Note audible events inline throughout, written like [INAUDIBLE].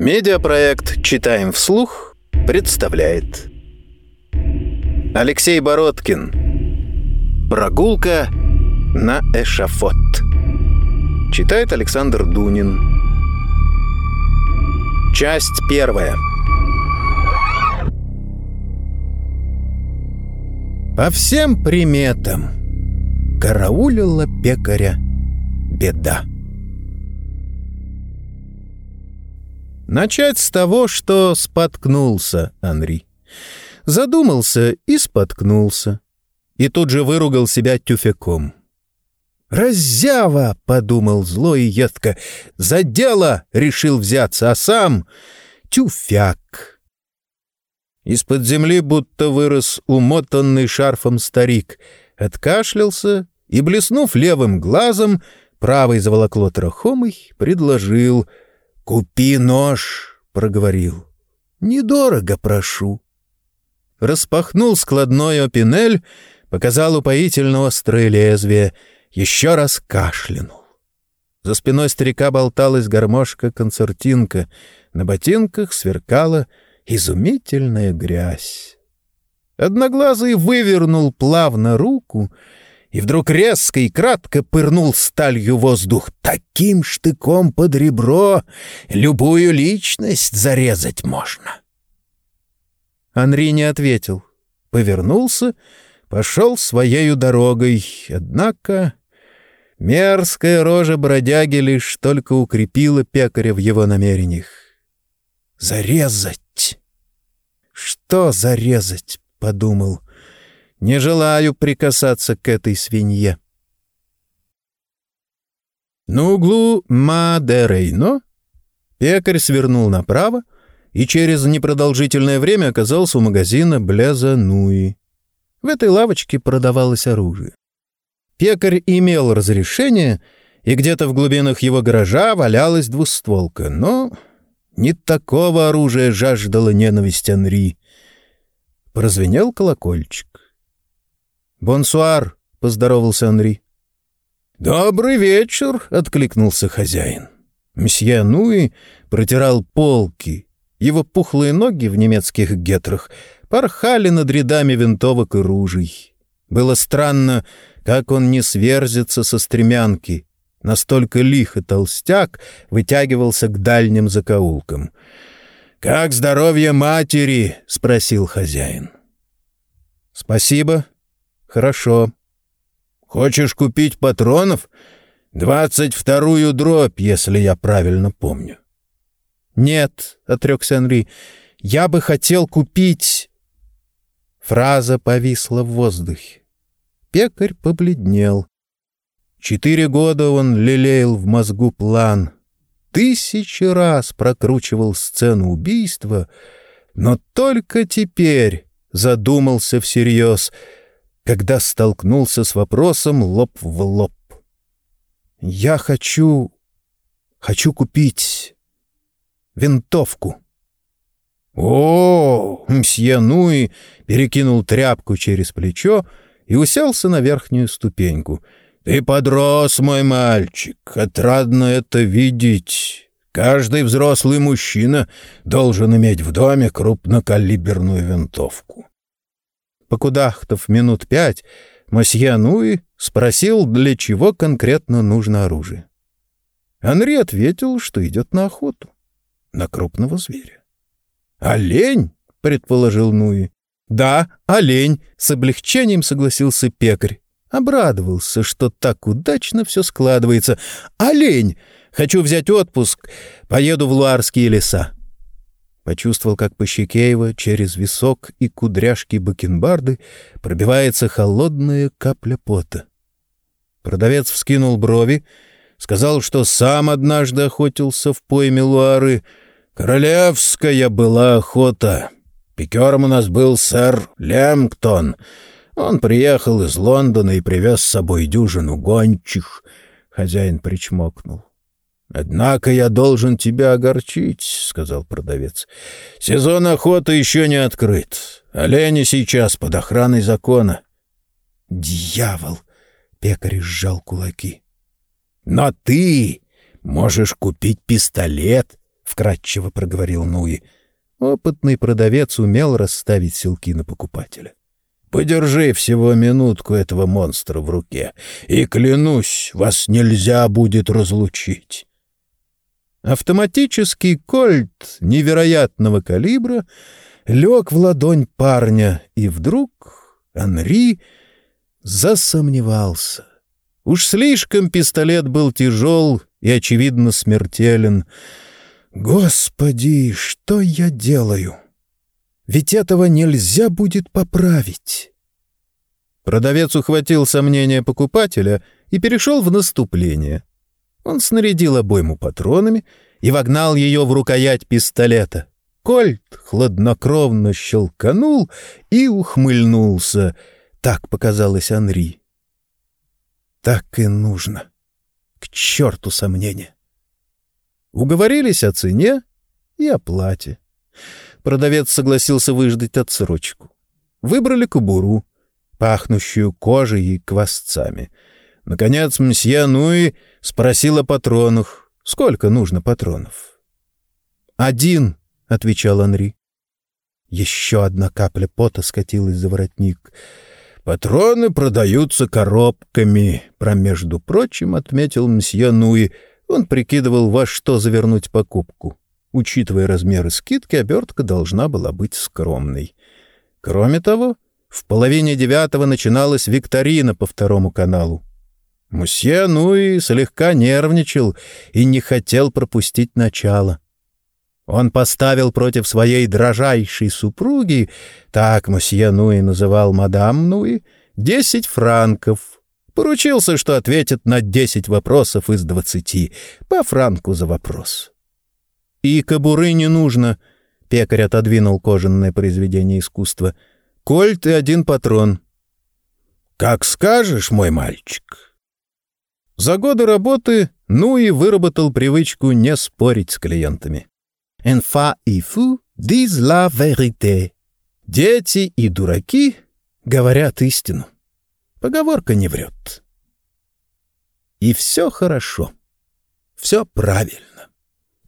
Медиапроект «Читаем вслух» представляет Алексей Бородкин. «Прогулка на эшафот» Читает Александр Дунин. Часть первая. По всем приметам караулила пекаря беда. Начать с того, что споткнулся Анри. Задумался и споткнулся. И тут же выругал себя тюфяком. «Раззява!» — подумал зло и едко. «За дело!» — решил взяться, а сам — тюфяк. Из-под земли будто вырос умотанный шарфом старик. Откашлялся и, блеснув левым глазом, правой заволокло трахомой, предложил — «Купи нож», — проговорил. «Недорого прошу». Распахнул складной опинель, показал упоительно острое лезвие, еще раз кашлянул. За спиной старика болталась гармошка-концертинка, на ботинках сверкала изумительная грязь. Одноглазый вывернул плавно руку — и вдруг резко и кратко пырнул сталью воздух. Таким штыком под ребро любую личность зарезать можно. Анри не ответил. Повернулся, пошел своею дорогой. Однако мерзкая рожа бродяги лишь только укрепила пекаря в его намерениях. «Зарезать!» «Что зарезать?» — подумал не желаю прикасаться к этой свинье. На углу Мадерейно пекарь свернул направо и через непродолжительное время оказался у магазина Блеза Нуи. В этой лавочке продавалось оружие. Пекарь имел разрешение, и где-то в глубинах его гаража валялась двустволка, но не такого оружия жаждала ненависть Анри. Прозвенел колокольчик. «Бонсуар!» — поздоровался Анри. «Добрый вечер!» — откликнулся хозяин. Мсье Нуи протирал полки. Его пухлые ноги в немецких гетрах порхали над рядами винтовок и ружей. Было странно, как он не сверзится со стремянки. Настолько лихо толстяк вытягивался к дальним закоулкам. «Как здоровье матери?» — спросил хозяин. «Спасибо», «Хорошо. Хочешь купить патронов? Двадцать вторую дробь, если я правильно помню». «Нет», — отрекся Анри, — «я бы хотел купить...» Фраза повисла в воздухе. Пекарь побледнел. Четыре года он лелеял в мозгу план. Тысячи раз прокручивал сцену убийства, но только теперь задумался всерьез — когда столкнулся с вопросом лоб в лоб. «Я хочу... хочу купить винтовку». «О!» — мсье Нуи перекинул тряпку через плечо и уселся на верхнюю ступеньку. «Ты подрос, мой мальчик, отрадно это видеть. Каждый взрослый мужчина должен иметь в доме крупнокалиберную винтовку». Покудахтав минут пять, мосье Нуи спросил, для чего конкретно нужно оружие. Анри ответил, что идет на охоту, на крупного зверя. «Олень?» — предположил Нуи. «Да, олень!» — с облегчением согласился пекарь. Обрадовался, что так удачно все складывается. «Олень! Хочу взять отпуск. Поеду в Луарские леса. Почувствовал, как по щеке его через висок и кудряшки бакенбарды пробивается холодная капля пота. Продавец вскинул брови, сказал, что сам однажды охотился в пойме Луары. «Королевская была охота. Пикером у нас был сэр Лемптон. Он приехал из Лондона и привез с собой дюжину гончих». Хозяин причмокнул. «Однако я должен тебя огорчить», — сказал продавец. «Сезон охоты еще не открыт. Олени сейчас под охраной закона». «Дьявол!» — пекарь сжал кулаки. «Но ты можешь купить пистолет вкратчиво проговорил Нуи. Опытный продавец умел расставить селки на покупателя. Подержи всего минутку этого монстра в руке, и, клянусь, вас нельзя будет разлучить. Автоматический кольт невероятного калибра лег в ладонь парня, и вдруг Анри засомневался. Уж слишком пистолет был тяжел и, очевидно, смертелен. «Господи, что я делаю?» Ведь этого нельзя будет поправить. Продавец ухватил сомнения покупателя и перешел в наступление. Он снарядил обойму патронами и вогнал ее в рукоять пистолета. Кольт хладнокровно щелканул и ухмыльнулся. Так показалось Анри. Так и нужно. К черту сомнения. Уговорились о цене и оплате. Продавец согласился выждать отсрочку. Выбрали кобуру, пахнущую кожей и квасцами. Наконец мсье Нуи спросил о патронах. Сколько нужно патронов? «Один», — отвечал Анри. Еще одна капля пота скатилась за воротник. «Патроны продаются коробками», — промежду прочим отметил мсье Нуи. Он прикидывал, во что завернуть покупку. Учитывая размеры скидки, обертка должна была быть скромной. Кроме того, в половине девятого начиналась викторина по второму каналу. Мусье Нуи слегка нервничал и не хотел пропустить начало. Он поставил против своей дрожайшей супруги, так мусье Нуи называл мадам Нуи, десять франков. Поручился, что ответит на десять вопросов из двадцати, по франку за вопрос. И кобуры не нужно. Пекарь отодвинул кожаное произведение искусства. Кольт и один патрон. Как скажешь, мой мальчик. За годы работы Нуи выработал привычку не спорить с клиентами. «Enfant и fou disent la vérité». Дети и дураки говорят истину. Поговорка не врет. И все хорошо. Все правильно.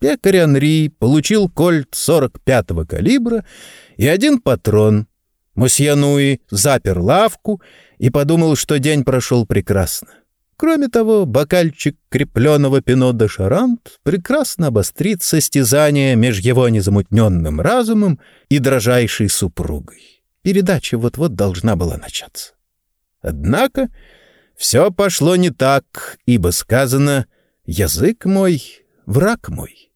Пекарь Анри получил кольт 45-го калибра и один патрон. Мосье запер лавку и подумал, что день прошел прекрасно. Кроме того, бокальчик крепленного пино де шарант прекрасно обострит состязание меж его незамутненным разумом и дрожайшей супругой. Передача вот-вот должна была начаться. Однако все пошло не так, ибо сказано «язык мой, враг мой».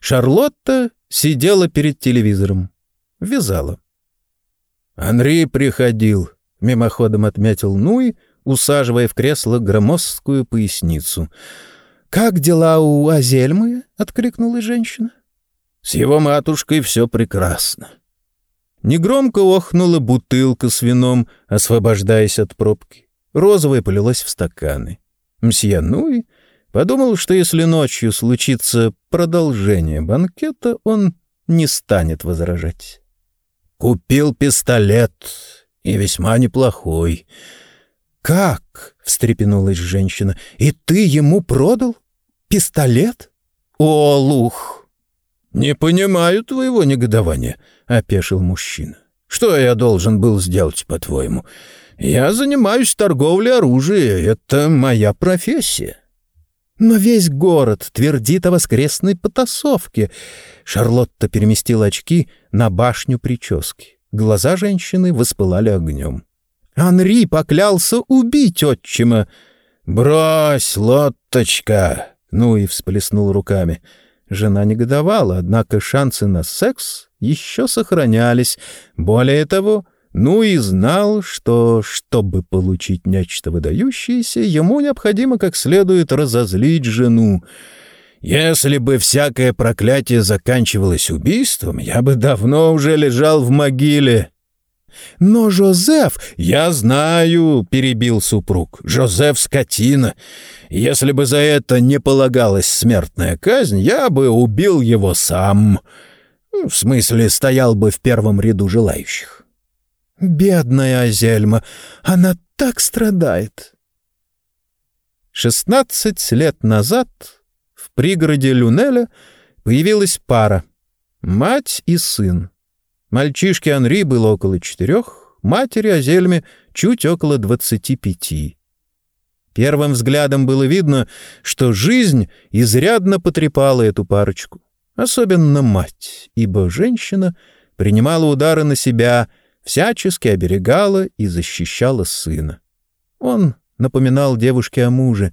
Шарлотта сидела перед телевизором. Вязала. «Анри приходил», — мимоходом отметил Нуи, усаживая в кресло громоздкую поясницу. «Как дела у Азельмы?» — откликнулась женщина. «С его матушкой все прекрасно». Негромко охнула бутылка с вином, освобождаясь от пробки. Розовая полилась в стаканы. Мсье Нуи Подумал, что если ночью случится продолжение банкета, он не станет возражать. «Купил пистолет, и весьма неплохой». «Как?» — встрепенулась женщина. «И ты ему продал? Пистолет? О, лух!» «Не понимаю твоего негодования», — опешил мужчина. «Что я должен был сделать, по-твоему? Я занимаюсь торговлей оружия, это моя профессия». Но весь город твердит о воскресной потасовке. Шарлотта переместила очки на башню прически. Глаза женщины воспылали огнем. Анри поклялся убить отчима. «Брось, лотточка!» Ну и всплеснул руками. Жена негодовала, однако шансы на секс еще сохранялись. Более того, ну и знал, что, чтобы получить нечто выдающееся, ему необходимо как следует разозлить жену. Если бы всякое проклятие заканчивалось убийством, я бы давно уже лежал в могиле. «Но Жозеф...» «Я знаю», — перебил супруг. «Жозеф — скотина. Если бы за это не полагалась смертная казнь, я бы убил его сам. В смысле, стоял бы в первом ряду желающих». Бедная Азельма, она так страдает. Шестнадцать лет назад в пригороде Люнеля Появилась пара — мать и сын. Мальчишке Анри было около четырех, матери Азельме чуть около двадцати пяти. Первым взглядом было видно, что жизнь изрядно потрепала эту парочку, особенно мать, ибо женщина принимала удары на себя, всячески оберегала и защищала сына. Он напоминал девушке о муже,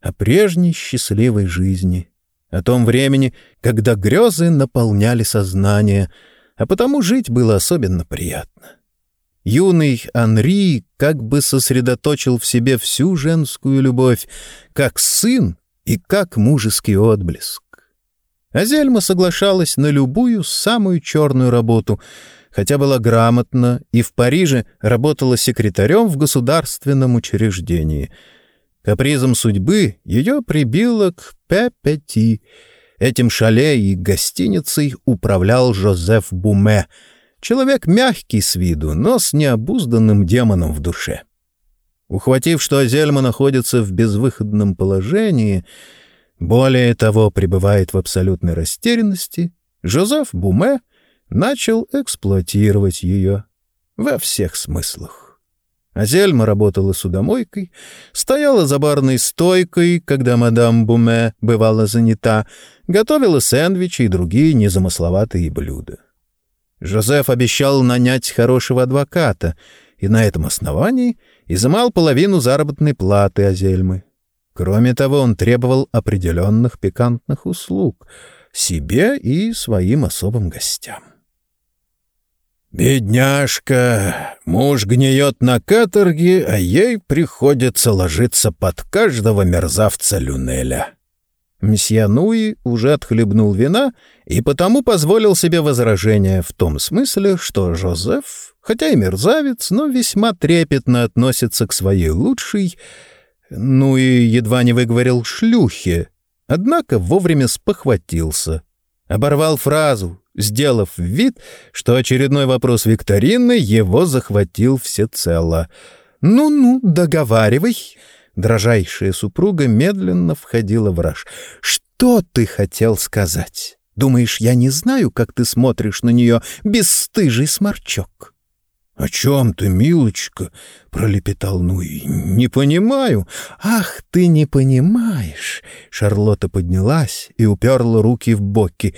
о прежней счастливой жизни, о том времени, когда грезы наполняли сознание, а потому жить было особенно приятно. Юный Анри как бы сосредоточил в себе всю женскую любовь, как сын и как мужеский отблеск. Азельма соглашалась на любую самую черную работу, хотя была грамотна и в Париже работала секретарем в государственном учреждении. Капризом судьбы ее прибило к Пепети. Этим шале и гостиницей управлял Жозеф Буме — Человек мягкий с виду, но с необузданным демоном в душе. Ухватив, что Азельма находится в безвыходном положении, более того, пребывает в абсолютной растерянности, Жозеф Буме начал эксплуатировать ее во всех смыслах. Азельма работала судомойкой, стояла за барной стойкой, когда мадам Буме бывала занята, готовила сэндвичи и другие незамысловатые блюда. Жозеф обещал нанять хорошего адвоката и на этом основании изымал половину заработной платы Азельмы. Кроме того, он требовал определенных пикантных услуг себе и своим особым гостям. «Бедняжка! Муж гниет на каторге, а ей приходится ложиться под каждого мерзавца Люнеля», Месье Нуи уже отхлебнул вина и потому позволил себе возражение в том смысле, что Жозеф, хотя и мерзавец, но весьма трепетно относится к своей лучшей, ну и едва не выговорил шлюхе, однако вовремя спохватился. Оборвал фразу, сделав вид, что очередной вопрос викторины его захватил всецело. «Ну-ну, договаривай!» Дрожайшая супруга медленно входила в раж. «Что ты хотел сказать? Думаешь, я не знаю, как ты смотришь на нее, бесстыжий сморчок?» «О чем ты, милочка?» — пролепетал Нуи. «Не понимаю». «Ах, ты не понимаешь!» Шарлотта поднялась и уперла руки в боки.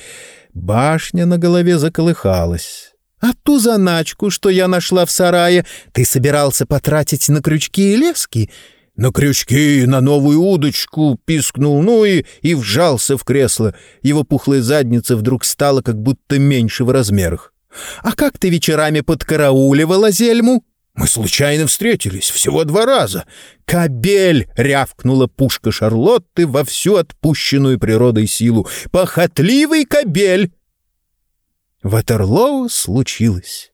Башня на голове заколыхалась. «А ту заначку, что я нашла в сарае, ты собирался потратить на крючки и лески? «На крючки, на новую удочку!» — пискнул Нуи и вжался в кресло. Его пухлая задница вдруг стала как будто меньше в размерах. «А как ты вечерами подкарауливала зельму?» «Мы случайно встретились, всего два раза». «Кобель!» — рявкнула пушка Шарлотты во всю отпущенную природой силу. «Похотливый кобель!» Ватерлоу случилось.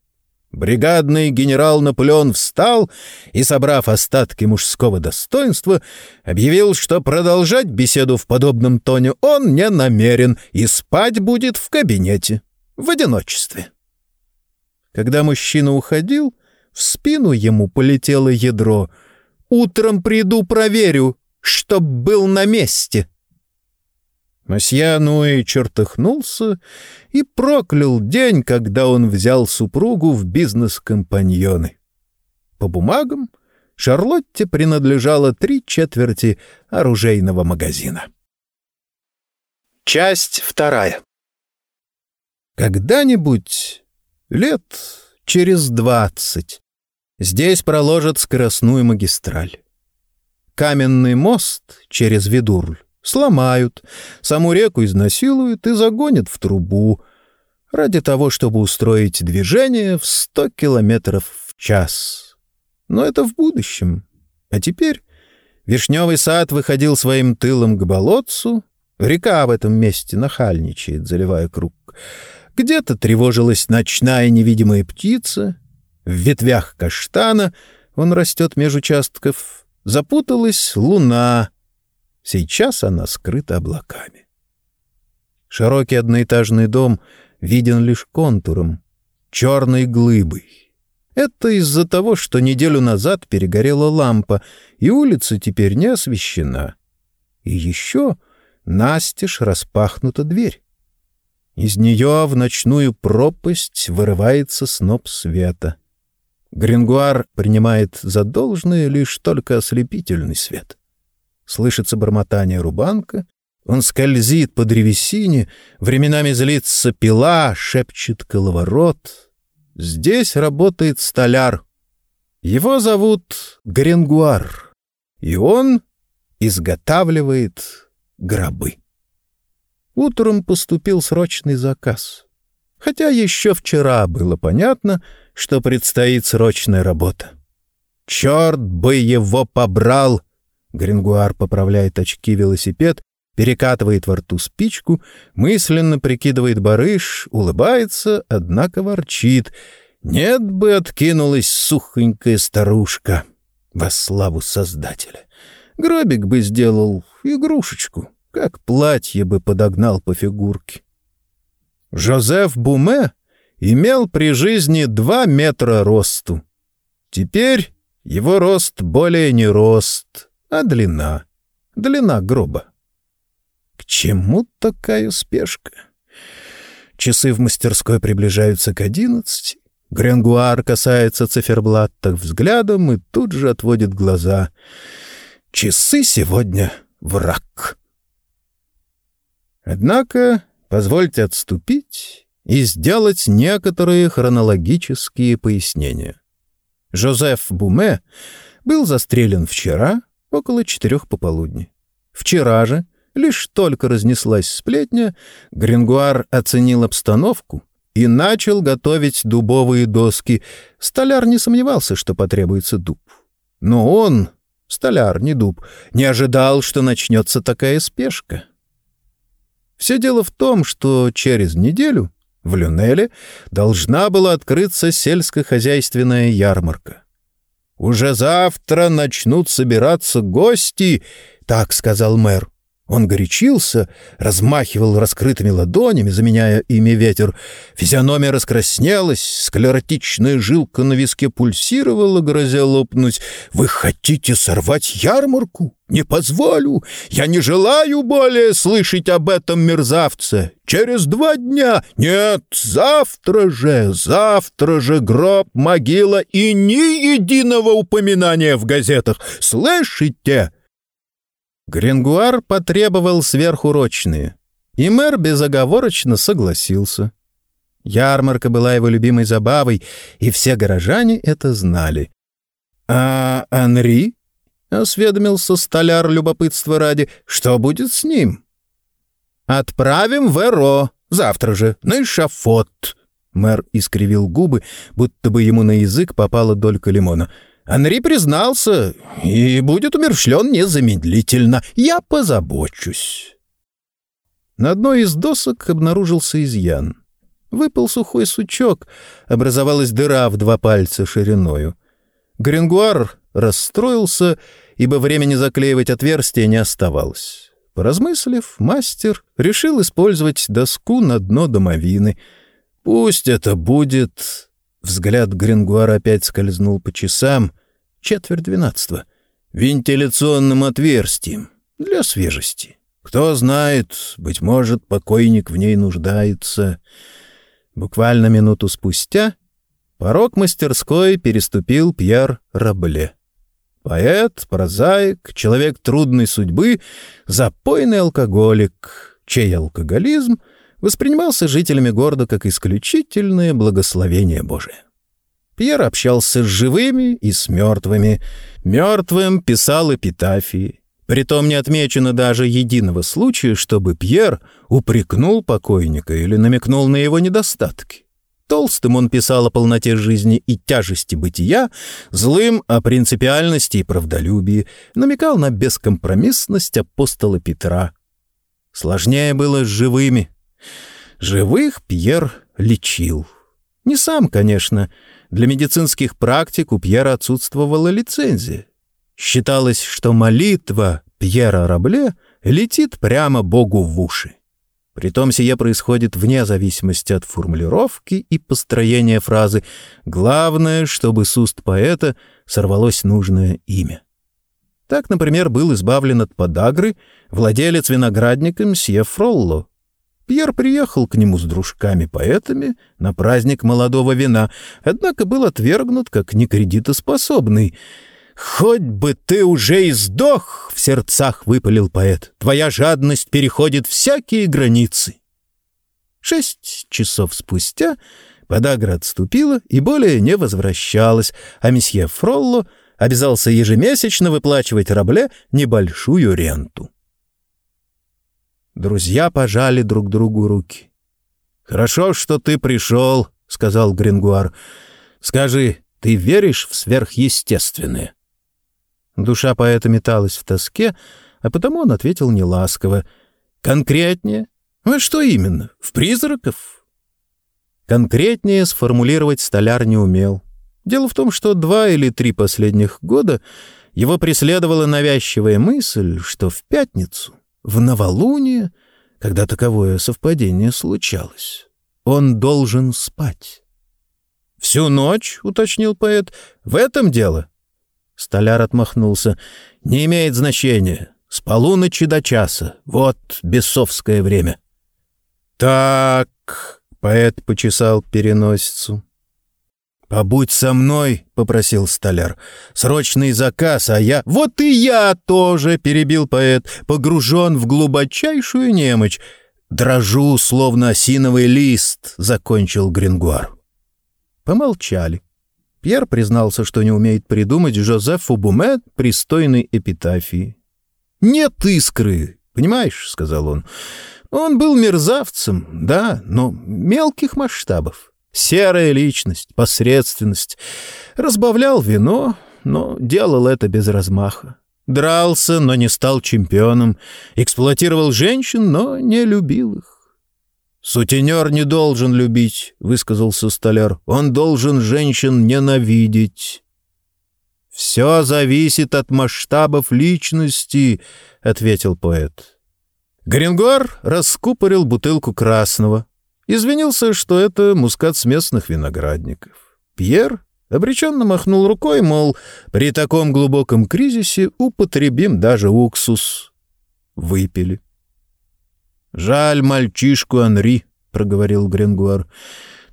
Бригадный генерал Наполеон встал и, собрав остатки мужского достоинства, объявил, что продолжать беседу в подобном тоне он не намерен и спать будет в кабинете, в одиночестве. Когда мужчина уходил, в спину ему полетело ядро. «Утром приду проверю, чтоб был на месте». Мосье Нуи чертыхнулся и проклял день, когда он взял супругу в бизнес-компаньоны. По бумагам Шарлотте принадлежало три четверти оружейного магазина. Часть вторая. Когда-нибудь, лет через двадцать, здесь проложат скоростную магистраль. Каменный мост через Видурль Сломают, саму реку изнасилуют и загонят в трубу ради того, чтобы устроить движение в сто километров в час. Но это в будущем. А теперь вишневый сад выходил своим тылом к болотцу, река в этом месте нахальничает, заливая круг. Где-то тревожилась ночная невидимая птица, в ветвях каштана, он растет меж участков, запуталась луна — Сейчас она скрыта облаками. Широкий одноэтажный дом виден лишь контуром, черной глыбой. Это из-за того, что неделю назад перегорела лампа, и улица теперь не освещена. И еще настежь распахнута дверь. Из нее в ночную пропасть вырывается сноп света. Грингуар принимает за должное лишь только ослепительный свет. Слышится бормотание рубанка, он скользит по древесине, временами злится пила, шепчет коловорот. Здесь работает столяр. Его зовут Грингуар, и он изготавливает гробы. Утром поступил срочный заказ. Хотя еще вчера было понятно, что предстоит срочная работа. «Черт бы его побрал!» Грингуар поправляет очки велосипед, перекатывает во рту спичку, мысленно прикидывает барыш, улыбается, однако ворчит. «Нет бы откинулась сухонькая старушка!» Во славу Создателя! Гробик бы сделал игрушечку, как платье бы подогнал по фигурке. Жозеф Буме имел при жизни два метра росту. Теперь его рост более не рост, а длина. Длина гроба. К чему такая спешка? Часы в мастерской приближаются к одиннадцати. Гренгуар касается циферблата взглядом и тут же отводит глаза. Часы сегодня враг. Однако позвольте отступить и сделать некоторые хронологические пояснения. Жозеф Буме был застрелен вчера около четырех пополудни. Вчера же, лишь только разнеслась сплетня, Грингуар оценил обстановку и начал готовить дубовые доски. Столяр не сомневался, что потребуется дуб. Но он, столяр, не дуб, не ожидал, что начнется такая спешка. Все дело в том, что через неделю в Люнеле должна была открыться сельскохозяйственная ярмарка. «Уже завтра начнут собираться гости», — так сказал мэр. Он горячился, размахивал раскрытыми ладонями, заменяя ими ветер. Физиономия раскраснелась, склеротичная жилка на виске пульсировала, грозя лопнуть. «Вы хотите сорвать ярмарку? Не позволю! Я не желаю более слышать об этом мерзавце! Через два дня! Нет, завтра же! Завтра же гроб, могила и ни единого упоминания в газетах! Слышите?» Грингуар потребовал сверхурочные, и мэр безоговорочно согласился. Ярмарка была его любимой забавой, и все горожане это знали. «А Анри?» — осведомился столяр любопытства ради. «Что будет с ним?» «Отправим в Эро, завтра же, на эшафот». Мэр искривил губы, будто бы ему на язык попала долька лимона — Анри признался и будет умершлен незамедлительно. Я позабочусь. На одной из досок обнаружился изъян. Выпал сухой сучок, образовалась дыра в два пальца шириною. Грингуар расстроился, ибо времени заклеивать отверстие не оставалось. Поразмыслив, мастер решил использовать доску на дно домовины. «Пусть это будет...» Взгляд Грингуара опять скользнул по часам четверть двенадцатого, вентиляционным отверстием для свежести. Кто знает, быть может, покойник в ней нуждается. Буквально минуту спустя порог мастерской переступил Пьер Рабле. Поэт, прозаик, человек трудной судьбы, запойный алкоголик, чей алкоголизм воспринимался жителями города как исключительное благословение Божие. Пьер общался с живыми и с мертвыми. Мертвым писал эпитафии. Притом не отмечено даже единого случая, чтобы Пьер упрекнул покойника или намекнул на его недостатки. Толстым он писал о полноте жизни и тяжести бытия, злым — о принципиальности и правдолюбии, намекал на бескомпромиссность апостола Петра. Сложнее было с живыми. Живых Пьер лечил. Не сам, конечно, — для медицинских практик у Пьера отсутствовала лицензия. Считалось, что молитва Пьера Рабле летит прямо Богу в уши. Притом сие происходит вне зависимости от формулировки и построения фразы. Главное, чтобы с уст поэта сорвалось нужное имя. Так, например, был избавлен от подагры владелец виноградника мсье Фролло. Пьер приехал к нему с дружками-поэтами на праздник молодого вина, однако был отвергнут как некредитоспособный. «Хоть бы ты уже и сдох!» — в сердцах выпалил поэт. «Твоя жадность переходит всякие границы». Шесть часов спустя подагра отступила и более не возвращалась, а месье Фролло обязался ежемесячно выплачивать рабле небольшую ренту. Друзья пожали друг другу руки. «Хорошо, что ты пришел», — сказал Грингуар. «Скажи, ты веришь в сверхъестественное?» Душа поэта металась в тоске, а потому он ответил неласково. «Конкретнее? А что именно? В призраков?» Конкретнее сформулировать столяр не умел. Дело в том, что два или три последних года его преследовала навязчивая мысль, что в пятницу, в новолуние, когда таковое совпадение случалось, он должен спать. «Всю ночь?» — уточнил поэт. «В этом дело?» Столяр отмахнулся. «Не имеет значения. С полуночи до часа. Вот бесовское время». «Так...» — поэт почесал переносицу. «Побудь со мной», — попросил столяр. «Срочный заказ, а я...» «Вот и я тоже», — перебил поэт, погружен в глубочайшую немочь. «Дрожу, словно осиновый лист», — закончил Грингуар. Помолчали. Пьер признался, что не умеет придумать Жозефу Буме пристойной эпитафии. «Нет искры, понимаешь», — сказал он. «Он был мерзавцем, да, но мелких масштабов. Серая личность, посредственность. Разбавлял вино, но делал это без размаха. Дрался, но не стал чемпионом. Эксплуатировал женщин, но не любил их. «Сутенер не должен любить», — высказался столяр. «Он должен женщин ненавидеть». «Все зависит от масштабов личности», — ответил поэт. Грингуар раскупорил бутылку красного, Извинился, что это мускат с местных виноградников. Пьер обреченно махнул рукой, мол, при таком глубоком кризисе употребим даже уксус. Выпили. «Жаль мальчишку Анри», — проговорил Гренгуар.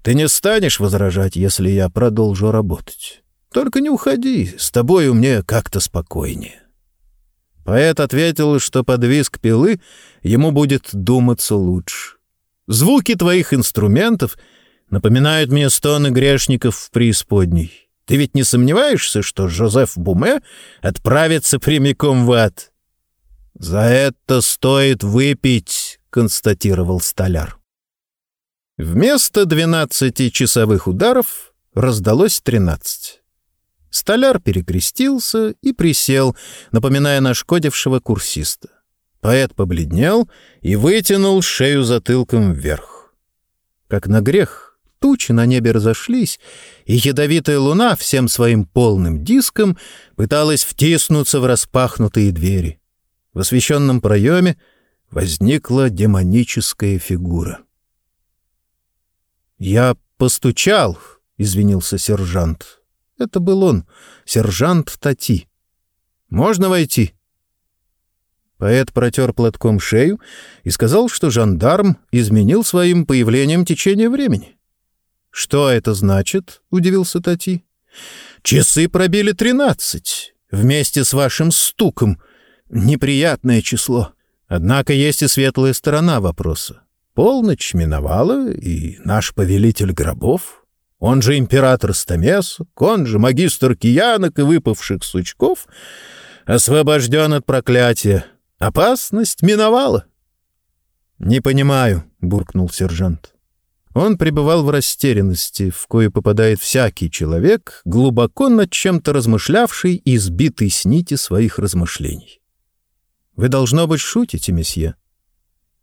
«Ты не станешь возражать, если я продолжу работать. Только не уходи, с тобою мне как-то спокойнее». Поэт ответил, что под виск пилы ему будет думаться лучше. Звуки твоих инструментов напоминают мне стоны грешников в преисподней. Ты ведь не сомневаешься, что Жозеф Буме отправится прямиком в ад? — За это стоит выпить, — констатировал столяр. Вместо двенадцати часовых ударов раздалось тринадцать. Столяр перекрестился и присел, напоминая нашкодившего курсиста. Поэт побледнел и вытянул шею затылком вверх. Как на грех, тучи на небе разошлись, и ядовитая луна всем своим полным диском пыталась втиснуться в распахнутые двери. В освещенном проеме возникла демоническая фигура. «Я постучал», — извинился сержант. Это был он, сержант Тати. «Можно войти?» Поэт протер платком шею и сказал, что жандарм изменил своим появлением течение времени. «Что это значит?» — удивился Тати. «Часы пробили тринадцать, вместе с вашим стуком. Неприятное число. Однако есть и светлая сторона вопроса. Полночь миновала, и наш повелитель гробов, он же император Стамесок, он же магистр киянок и выпавших сучков, освобожден от проклятия, Опасность миновала. «Не понимаю», — буркнул сержант. Он пребывал в растерянности, в кое попадает всякий человек, глубоко над чем-то размышлявший и сбитый с нити своих размышлений. «Вы, должно быть, шутите, месье».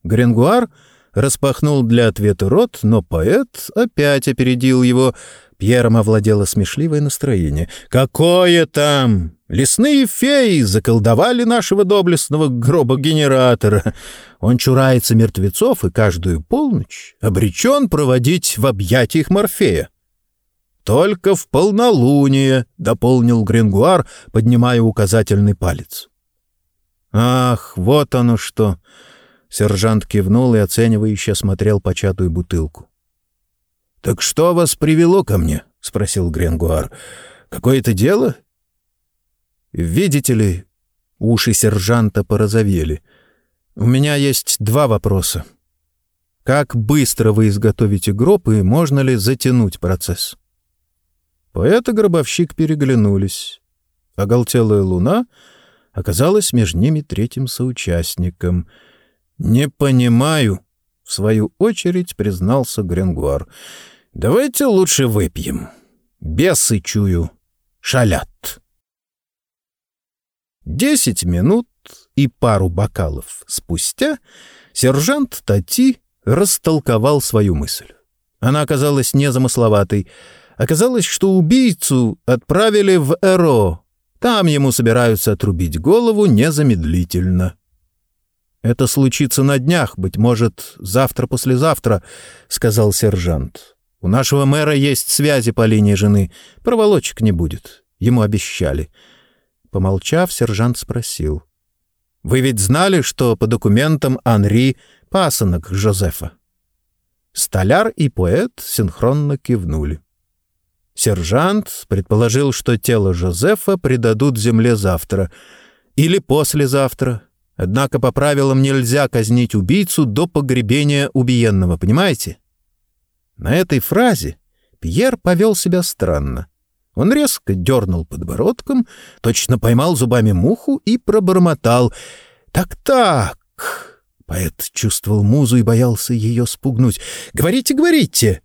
Гренгуар распахнул для ответа рот, но поэт опять опередил его. Пьером овладело смешливое настроение. «Какое там? Лесные феи заколдовали нашего доблестного гроба-генератора. Он чурается мертвецов и каждую полночь обречен проводить в объятиях Морфея. «Только в полнолуние», — дополнил Грингуар, поднимая указательный палец. «Ах, вот оно что! Сержант кивнул и оценивающе осмотрел початую бутылку. «Так что вас привело ко мне?» — спросил Гренгуар. «Какое-то дело?» «Видите ли...» — уши сержанта порозовели. «У меня есть два вопроса. Как быстро вы изготовите гроб и можно ли затянуть процесс?» Поэт и гробовщик переглянулись. Оголтелая луна оказалась между ними третьим соучастником. «Не понимаю», — в свою очередь признался Гренгуар. «Давайте лучше выпьем. Бесы, чую, шалят». Десять минут и пару бокалов спустя сержант Тати растолковал свою мысль. Она оказалась незамысловатой. Оказалось, что убийцу отправили в Эро. Там ему собираются отрубить голову незамедлительно. «Это случится на днях, быть может, завтра-послезавтра», — сказал сержант. «У нашего мэра есть связи по линии жены. Проволочек не будет. Ему обещали». Помолчав, сержант спросил. «Вы ведь знали, что по документам Анри пасынок Жозефа?» Столяр и поэт синхронно кивнули. Сержант предположил, что тело Жозефа предадут земле завтра или послезавтра. Однако по правилам нельзя казнить убийцу до погребения убиенного, понимаете? На этой фразе Пьер повел себя странно. Он резко дернул подбородком, точно поймал зубами муху и пробормотал. «Так-так!» Поэт чувствовал музу и боялся ее спугнуть. «Говорите, говорите!»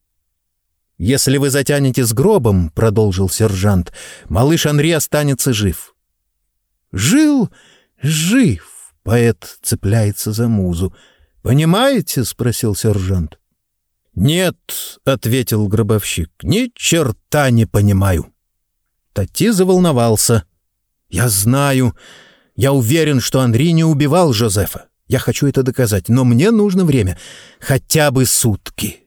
«Если вы затянете с гробом, — продолжил сержант, — малыш Анри останется жив». «Жил, жив!» — поэт цепляется за музу. «Понимаете?» — спросил сержант. «Нет», — ответил гробовщик, — «ни черта не понимаю». Тати заволновался. «Я знаю. Я уверен, что Анри не убивал Жозефа. Я хочу это доказать, но мне нужно время. Хотя бы сутки».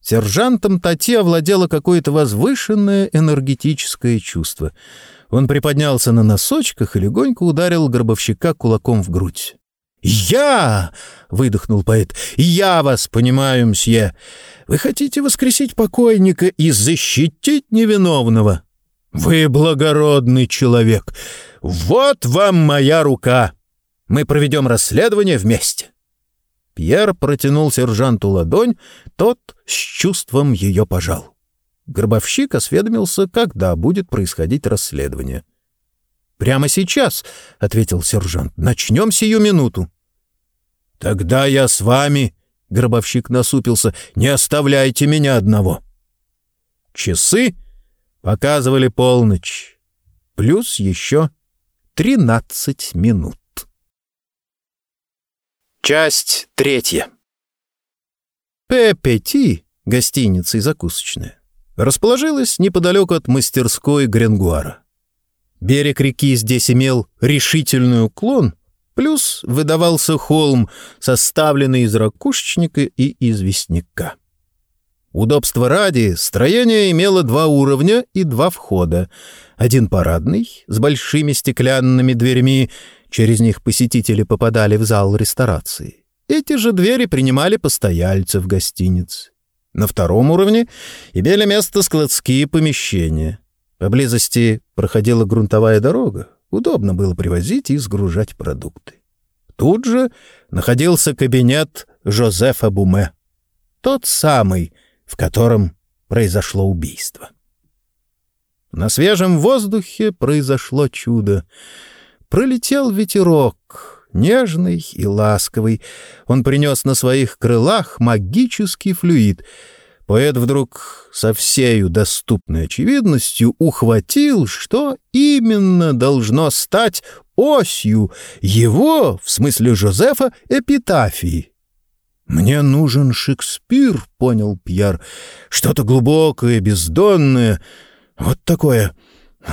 Сержантом Тати овладело какое-то возвышенное энергетическое чувство. Он приподнялся на носочках и легонько ударил гробовщика кулаком в грудь. «Я!» — выдохнул поэт. «Я вас понимаю, мсье. Вы хотите воскресить покойника и защитить невиновного? Вы благородный человек. Вот вам моя рука. Мы проведем расследование вместе». Пьер протянул сержанту ладонь, тот с чувством ее пожал. Гробовщик осведомился, когда будет происходить расследование. «Прямо сейчас», — ответил сержант, — «начнем сию минуту». «Тогда я с вами», — гробовщик насупился, — «не оставляйте меня одного». Часы показывали полночь, плюс еще тринадцать минут. Часть третья. Пепети, гостиница и закусочная, расположилась неподалеку от мастерской Гренгуара. Берег реки здесь имел решительный уклон, плюс выдавался холм, составленный из ракушечника и известняка. Удобство ради, строение имело два уровня и два входа. Один парадный, с большими стеклянными дверями, Через них посетители попадали в зал ресторации. Эти же двери принимали постояльцев гостиниц. На втором уровне имели место складские помещения. Поблизости проходила грунтовая дорога. Удобно было привозить и сгружать продукты. Тут же находился кабинет Жозефа Буме. Тот самый, в котором произошло убийство. На свежем воздухе произошло чудо. Пролетел ветерок, нежный и ласковый. Он принес на своих крылах магический флюид. Поэт вдруг со всею доступной очевидностью ухватил, что именно должно стать осью его, в смысле Жозефа, эпитафии. «Мне нужен Шекспир», — понял Пьер, — «что-то глубокое, бездонное, вот такое».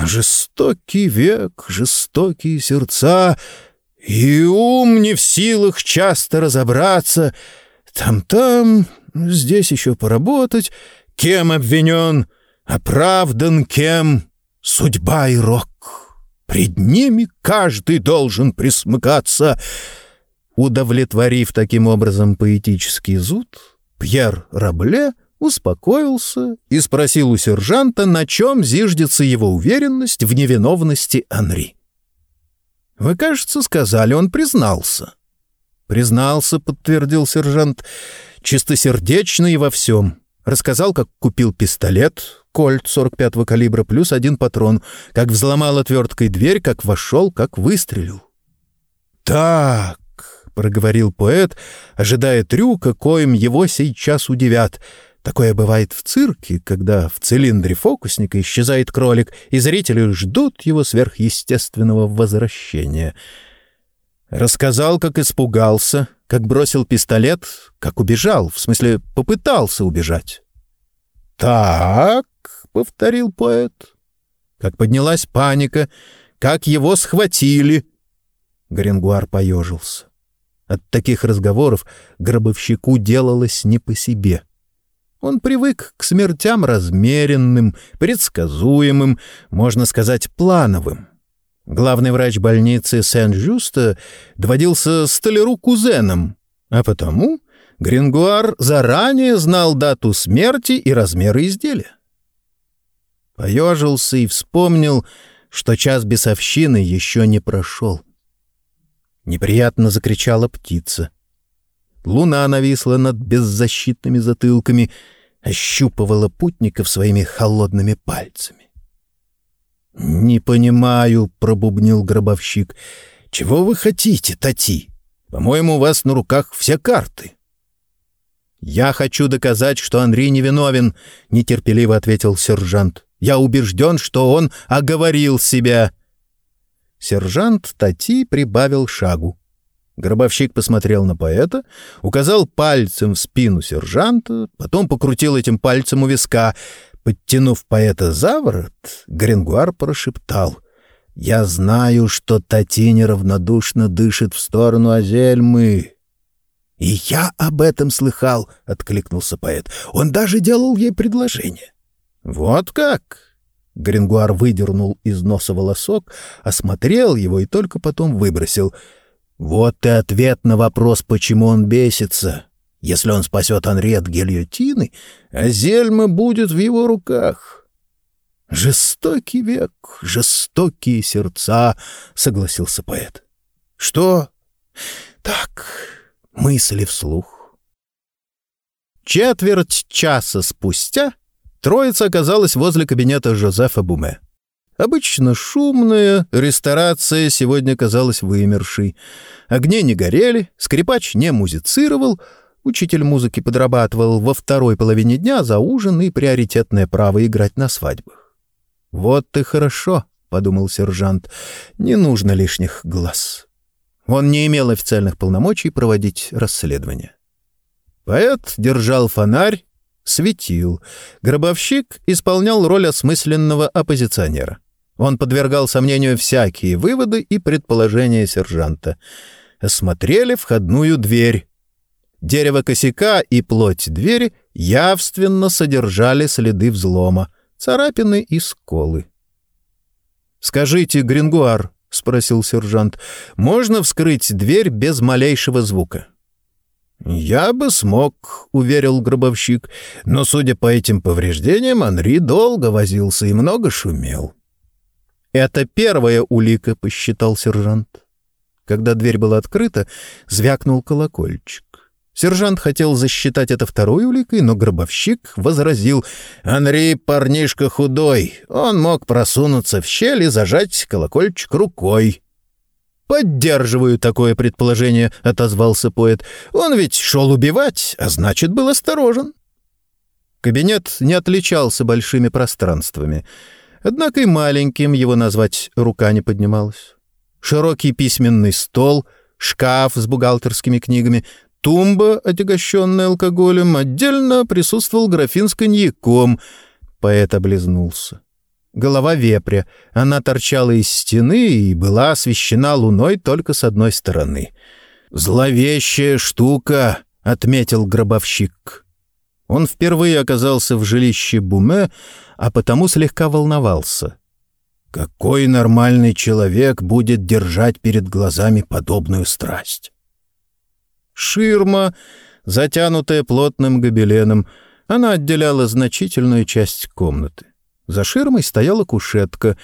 Жестокий век, жестокие сердца, и ум не в силах часто разобраться. Там-там, здесь еще поработать. Кем обвинен, оправдан кем, судьба и рок. Пред ними каждый должен присмыкаться. Удовлетворив таким образом поэтический зуд, Пьер Рабле успокоился и спросил у сержанта, на чем зиждется его уверенность в невиновности Анри. «Вы, кажется, сказали, он признался». «Признался», — подтвердил сержант, — «чистосердечно и во всем. Рассказал, как купил пистолет, кольт 45-го калибра, плюс один патрон, как взломал отверткой дверь, как вошел, как выстрелил». «Так», — проговорил поэт, ожидая трюка, коим его сейчас удивят — Такое бывает в цирке, когда в цилиндре фокусника исчезает кролик, и зрители ждут его сверхъестественного возвращения. Рассказал, как испугался, как бросил пистолет, как убежал, в смысле, попытался убежать. «Так», — повторил поэт, — как поднялась паника, как его схватили. Грингуар поежился. От таких разговоров гробовщику делалось не по себе. Он привык к смертям размеренным, предсказуемым, можно сказать, плановым. Главный врач больницы Сен-Жюста доводился столяру-кузеном, а потому Грингуар заранее знал дату смерти и размеры изделия. Поежился и вспомнил, что час бесовщины еще не прошел. Неприятно закричала птица. Луна нависла над беззащитными затылками, ощупывала путников своими холодными пальцами. «Не понимаю», — пробубнил гробовщик. «Чего вы хотите, Тати? По-моему, у вас на руках все карты». «Я хочу доказать, что Андрей невиновен», — нетерпеливо ответил сержант. «Я убежден, что он оговорил себя». Сержант Тати прибавил шагу. Гробовщик посмотрел на поэта, указал пальцем в спину сержанта, потом покрутил этим пальцем у виска. Подтянув поэта за ворот, Грингуар прошептал. «Я знаю, что Тати неравнодушно дышит в сторону Азельмы». «И я об этом слыхал», — откликнулся поэт. «Он даже делал ей предложение». «Вот как?» Грингуар выдернул из носа волосок, осмотрел его и только потом выбросил — вот и ответ на вопрос, почему он бесится. Если он спасет Анри от гильотины, а Зельма будет в его руках. «Жестокий век, жестокие сердца», — согласился поэт. «Что?» «Так, мысли вслух». Четверть часа спустя троица оказалась возле кабинета Жозефа Буме. Обычно шумная ресторация сегодня казалась вымершей. Огни не горели, скрипач не музицировал, учитель музыки подрабатывал во второй половине дня за ужин и приоритетное право играть на свадьбах. «Вот и хорошо», — подумал сержант, — «не нужно лишних глаз». Он не имел официальных полномочий проводить расследование. Поэт держал фонарь, светил. Гробовщик исполнял роль осмысленного оппозиционера. Он подвергал сомнению всякие выводы и предположения сержанта. Осмотрели входную дверь. Дерево косяка и плоть двери явственно содержали следы взлома, царапины и сколы. «Скажите, Грингуар», — спросил сержант, — «можно вскрыть дверь без малейшего звука?» «Я бы смог», — уверил гробовщик, — «но, судя по этим повреждениям, Анри долго возился и много шумел». «Это первая улика», — посчитал сержант. Когда дверь была открыта, звякнул колокольчик. Сержант хотел засчитать это второй уликой, но гробовщик возразил. «Анри парнишка худой. Он мог просунуться в щель и зажать колокольчик рукой». «Поддерживаю такое предположение», — отозвался поэт. «Он ведь шел убивать, а значит, был осторожен». Кабинет не отличался большими пространствами. Однако и маленьким его назвать рука не поднималась. Широкий письменный стол, шкаф с бухгалтерскими книгами, тумба, отягощенная алкоголем, отдельно присутствовал графин с коньяком. Поэт облизнулся. Голова вепря. Она торчала из стены и была освещена луной только с одной стороны. «Зловещая штука», — отметил гробовщик. Он впервые оказался в жилище Буме, а потому слегка волновался. Какой нормальный человек будет держать перед глазами подобную страсть? Ширма, затянутая плотным гобеленом, она отделяла значительную часть комнаты. За ширмой стояла кушетка,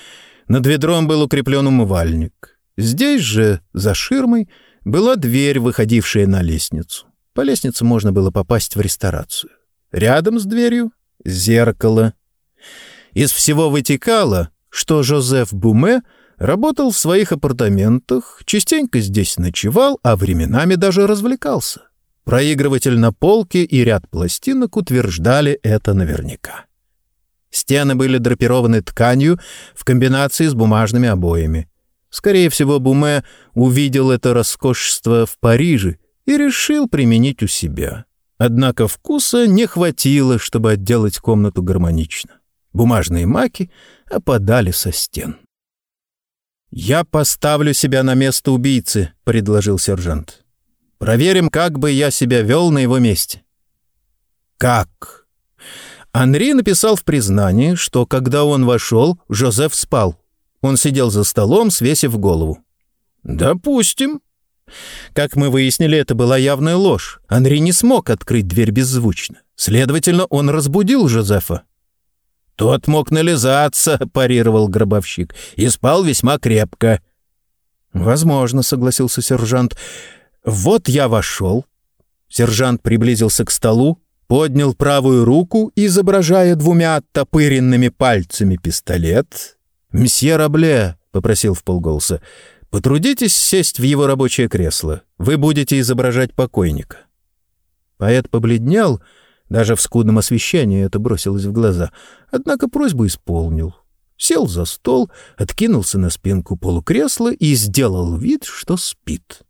над ведром был укреплен умывальник. Здесь же, за ширмой, была дверь, выходившая на лестницу. По лестнице можно было попасть в ресторацию. Рядом с дверью — зеркало. Из всего вытекало, что Жозеф Буме работал в своих апартаментах, частенько здесь ночевал, а временами даже развлекался. Проигрыватель на полке и ряд пластинок утверждали это наверняка. Стены были драпированы тканью в комбинации с бумажными обоями. Скорее всего, Буме увидел это роскошество в Париже и решил применить у себя. Однако вкуса не хватило, чтобы отделать комнату гармонично. Бумажные маки опадали со стен. «Я поставлю себя на место убийцы», — предложил сержант. «Проверим, как бы я себя вел на его месте». «Как?» Анри написал в признании, что когда он вошел, Жозеф спал. Он сидел за столом, свесив голову. «Допустим». Как мы выяснили, это была явная ложь. Анри не смог открыть дверь беззвучно. Следовательно, он разбудил Жозефа. «Тот мог нализаться», — парировал гробовщик, — «и спал весьма крепко». «Возможно», — согласился сержант. «Вот я вошел». Сержант приблизился к столу, поднял правую руку, изображая двумя оттопыренными пальцами пистолет. «Мсье Рабле», — попросил в полголоса, — «потрудитесь сесть в его рабочее кресло. Вы будете изображать покойника». Поэт побледнел, даже в скудном освещении это бросилось в глаза, однако просьбу исполнил. Сел за стол, откинулся на спинку полукресла и сделал вид, что спит.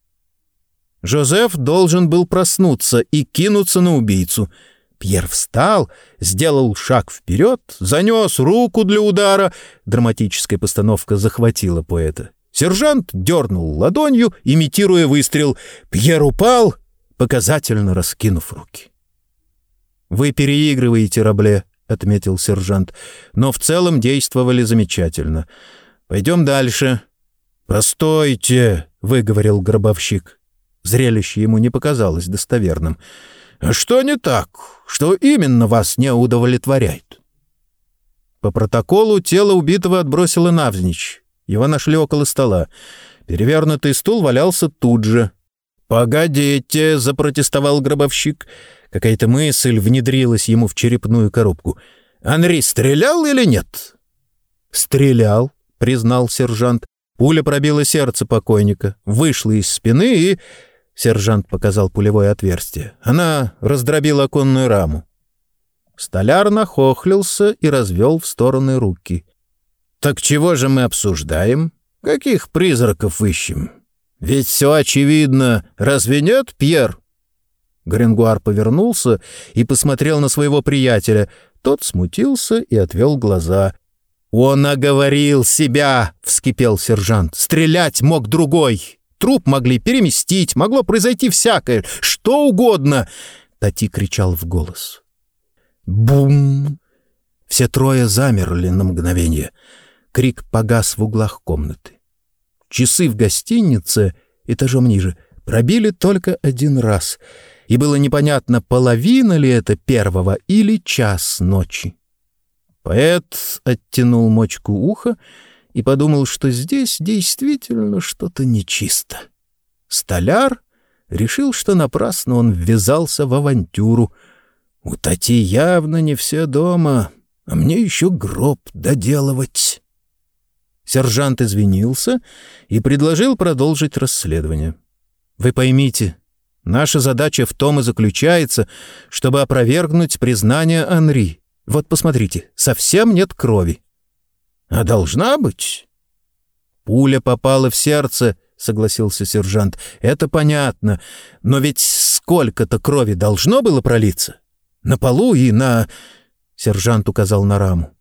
Жозеф должен был проснуться и кинуться на убийцу. Пьер встал, сделал шаг вперед, занес руку для удара. Драматическая постановка захватила поэта. Сержант дернул ладонью, имитируя выстрел. Пьер упал, показательно раскинув руки. «Вы переигрываете, Рабле», — отметил сержант, «но в целом действовали замечательно. Пойдем дальше». «Постойте», — выговорил гробовщик. Зрелище ему не показалось достоверным. «Что не так? Что именно вас не удовлетворяет?» По протоколу тело убитого отбросило навзничь. Его нашли около стола. Перевернутый стул валялся тут же. «Погодите», — запротестовал гробовщик. Какая-то мысль внедрилась ему в черепную коробку. «Анри стрелял или нет?» «Стрелял», — признал сержант. Пуля пробила сердце покойника, вышла из спины и Сержант показал пулевое отверстие. Она раздробила оконную раму. Столяр нахохлился и развел в стороны руки. «Так чего же мы обсуждаем? Каких призраков ищем? Ведь все очевидно. Разве нет, Пьер?» Гренгуар повернулся и посмотрел на своего приятеля. Тот смутился и отвел глаза. «Он оговорил себя!» — вскипел сержант. «Стрелять мог другой!» Труп могли переместить, могло произойти всякое, что угодно!» Тати кричал в голос. «Бум!» Все трое замерли на мгновение. Крик погас в углах комнаты. Часы в гостинице, этажом ниже, пробили только один раз, и было непонятно, половина ли это первого или час ночи. Поэт оттянул мочку уха и подумал, что здесь действительно что-то нечисто. Столяр решил, что напрасно он ввязался в авантюру. У Тати явно не все дома, а мне еще гроб доделывать. Сержант извинился и предложил продолжить расследование. «Вы поймите, наша задача в том и заключается, чтобы опровергнуть признание Анри. Вот посмотрите, совсем нет крови. А должна быть? Пуля попала в сердце, согласился сержант. Это понятно. Но ведь сколько-то крови должно было пролиться? На полу и на... Сержант указал на раму.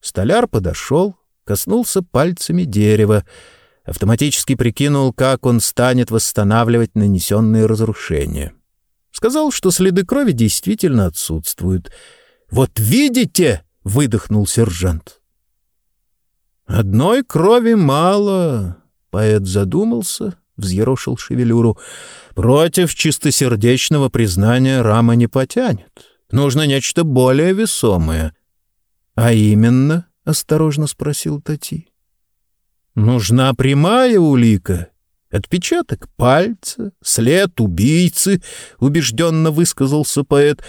Столяр подошел, коснулся пальцами дерева, автоматически прикинул, как он станет восстанавливать нанесенные разрушения. Сказал, что следы крови действительно отсутствуют. «Вот видите!» — выдохнул сержант. «Одной крови мало», — поэт задумался, взъерошил шевелюру. «Против чистосердечного признания рама не потянет. Нужно нечто более весомое». «А именно?» — осторожно спросил Тати. «Нужна прямая улика, Отпечаток пальца, след убийцы, убежденно высказался поэт.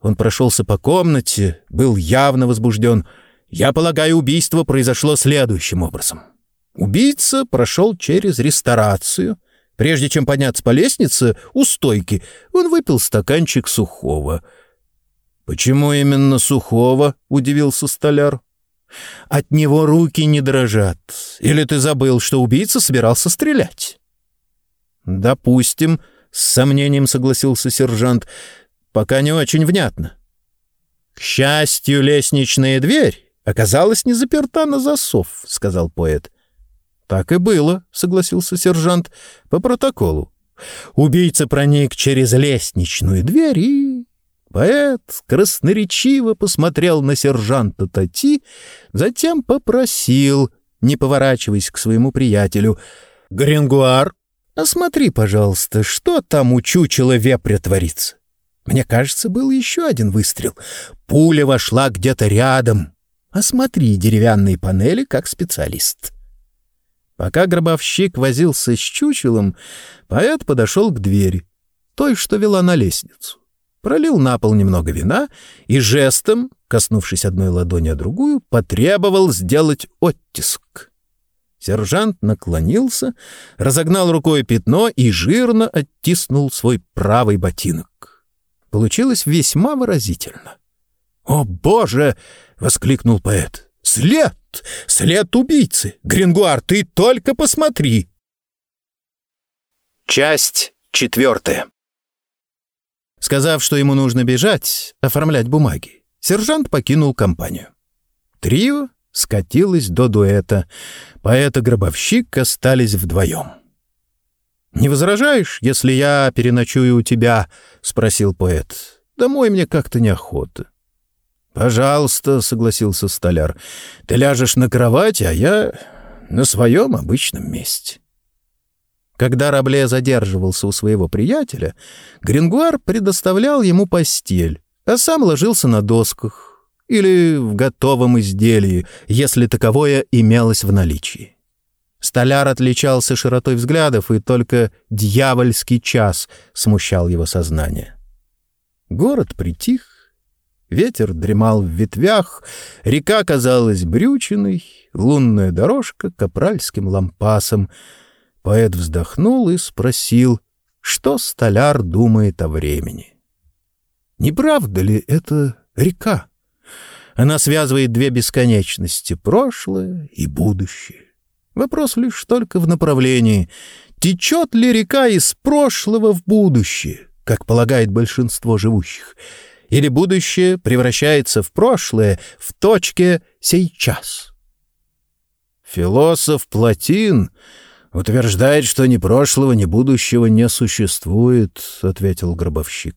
Он прошелся по комнате, был явно возбужден. Я полагаю, убийство произошло следующим образом. Убийца прошел через ресторацию. Прежде чем подняться по лестнице, у стойки, он выпил стаканчик сухого. «Почему именно сухого?» — удивился столяр. «От него руки не дрожат. Или ты забыл, что убийца собирался стрелять?» «Допустим», — с сомнением согласился сержант, — «пока не очень внятно». «К счастью, лестничная дверь оказалась не заперта на засов», — сказал поэт. «Так и было», — согласился сержант, — «по протоколу. Убийца проник через лестничную дверь и...» Поэт красноречиво посмотрел на сержанта Тати, затем попросил, не поворачиваясь к своему приятелю, «Грингуар, Осмотри, пожалуйста, что там у чучела вепря творится. Мне кажется, был еще один выстрел. Пуля вошла где-то рядом. Осмотри деревянные панели как специалист. Пока гробовщик возился с чучелом, поэт подошел к двери, той, что вела на лестницу. Пролил на пол немного вина и жестом, коснувшись одной ладони о другую, потребовал сделать оттиск. Сержант наклонился, разогнал рукой пятно и жирно оттиснул свой правый ботинок. Получилось весьма выразительно. «О, Боже!» — воскликнул поэт. «След! След убийцы! Грингуар, ты только посмотри!» Часть четвертая. Сказав, что ему нужно бежать, оформлять бумаги, сержант покинул компанию. Трио скатилась до дуэта. Поэт и гробовщик остались вдвоем. «Не возражаешь, если я переночую у тебя?» — спросил поэт. «Домой мне как-то неохота». «Пожалуйста», — согласился столяр, — «ты ляжешь на кровать, а я на своем обычном месте». Когда Рабле задерживался у своего приятеля, Грингуар предоставлял ему постель, а сам ложился на досках, или в готовом изделии, если таковое имелось в наличии. Столяр отличался широтой взглядов, и только дьявольский час смущал его сознание. Город притих, ветер дремал в ветвях, река казалась брючиной, лунная дорожка — капральским лампасом. Поэт вздохнул и спросил, что столяр думает о времени. «Не правда ли это река?» Она связывает две бесконечности — прошлое и будущее. Вопрос лишь только в направлении, течет ли река из прошлого в будущее, как полагает большинство живущих, или будущее превращается в прошлое в точке «сейчас». Философ Платин утверждает, что ни прошлого, ни будущего не существует, — ответил гробовщик.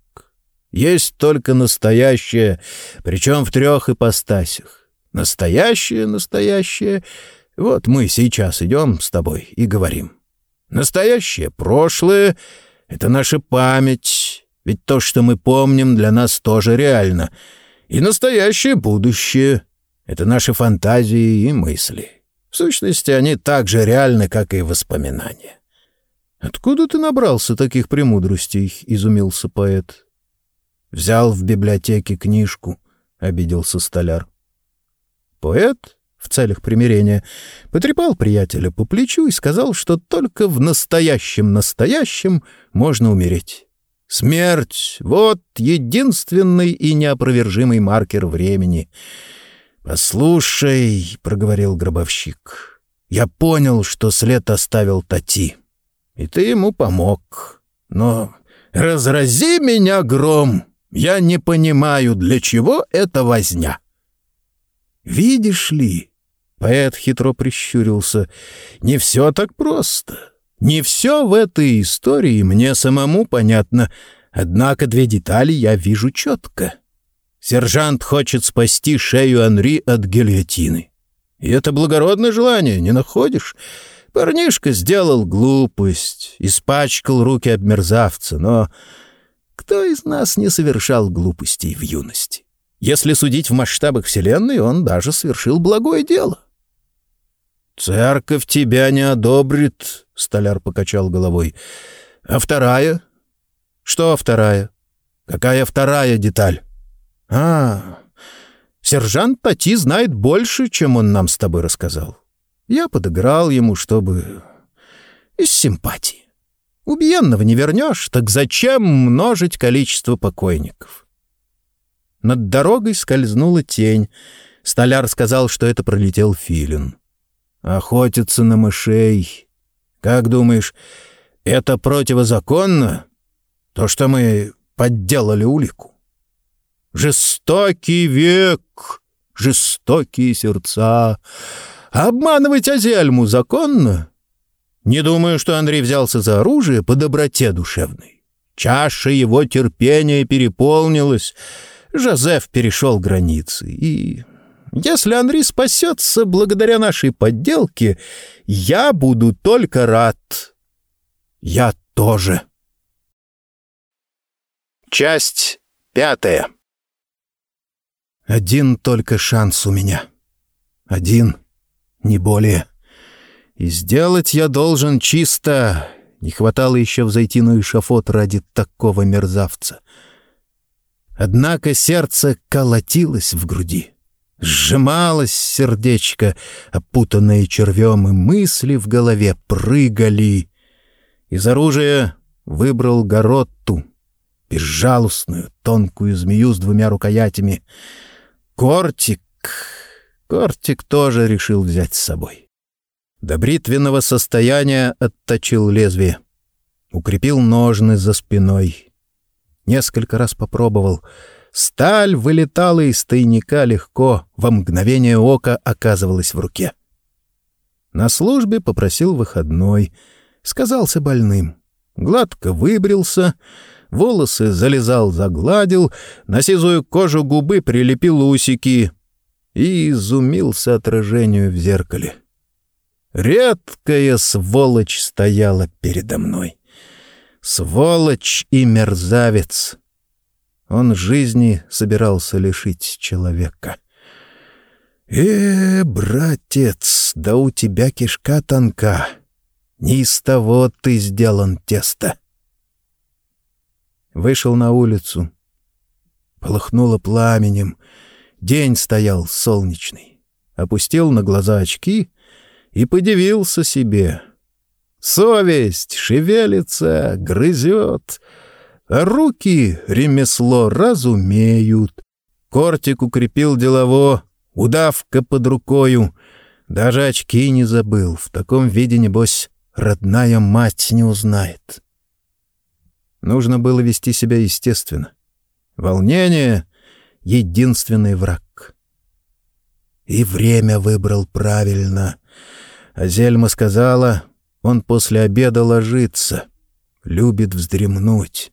Есть только настоящее, причем в трех ипостасях. Настоящее, настоящее. Вот мы сейчас идем с тобой и говорим. Настоящее прошлое — это наша память, ведь то, что мы помним, для нас тоже реально. И настоящее будущее — это наши фантазии и мысли. В сущности, они так же реальны, как и воспоминания. «Откуда ты набрался таких премудростей?» — изумился поэт. Взял в библиотеке книжку, — обиделся столяр. Поэт, в целях примирения, потрепал приятеля по плечу и сказал, что только в настоящем-настоящем можно умереть. Смерть — вот единственный и неопровержимый маркер времени. «Послушай», — проговорил гробовщик, — «я понял, что след оставил Тати, и ты ему помог. Но разрази меня гром!» Я не понимаю, для чего эта возня. Видишь ли, поэт хитро прищурился, не все так просто. Не все в этой истории мне самому понятно, однако две детали я вижу четко. Сержант хочет спасти шею Анри от гильотины. И это благородное желание, не находишь? Парнишка сделал глупость, испачкал руки об мерзавца, но кто из нас не совершал глупостей в юности? Если судить в масштабах Вселенной, он даже совершил благое дело. «Церковь тебя не одобрит», — столяр покачал головой. «А вторая?» «Что вторая?» «Какая вторая деталь?» «А, сержант Тати знает больше, чем он нам с тобой рассказал. Я подыграл ему, чтобы... из симпатии. Убиенного не вернешь, так зачем множить количество покойников?» Над дорогой скользнула тень. Столяр сказал, что это пролетел филин. «Охотиться на мышей. Как думаешь, это противозаконно? То, что мы подделали улику?» Жестокий век, жестокие сердца. Обманывать Азельму законно? Не думаю, что Андрей взялся за оружие по доброте душевной. Чаша его терпения переполнилась. Жозеф перешел границы. И если Андрей спасется благодаря нашей подделке, я буду только рад. Я тоже. Часть пятая. Один только шанс у меня. Один, не более. И сделать я должен чисто. Не хватало еще взойти на эшафот ради такого мерзавца. Однако сердце колотилось в груди. Сжималось сердечко, опутанное червем, и мысли в голове прыгали. Из оружия выбрал Горотту, безжалостную, тонкую змею с двумя рукоятями — Кортик... Кортик тоже решил взять с собой. До бритвенного состояния отточил лезвие. Укрепил ножны за спиной. Несколько раз попробовал. Сталь вылетала из тайника легко, во мгновение ока оказывалась в руке. На службе попросил выходной. Сказался больным. Гладко выбрился — волосы залезал, загладил, на сизую кожу губы прилепил усики и изумился отражению в зеркале. Редкая сволочь стояла передо мной. Сволочь и мерзавец. Он жизни собирался лишить человека. «Э, братец, да у тебя кишка тонка. Не из того ты сделан тесто». Вышел на улицу. Полыхнуло пламенем. День стоял солнечный. Опустил на глаза очки и подивился себе. Совесть шевелится, грызет, руки ремесло разумеют. Кортик укрепил делово, удавка под рукою. Даже очки не забыл. В таком виде, небось, родная мать не узнает. Нужно было вести себя естественно. Волнение — единственный враг. И время выбрал правильно. Азельма сказала, он после обеда ложится, любит вздремнуть.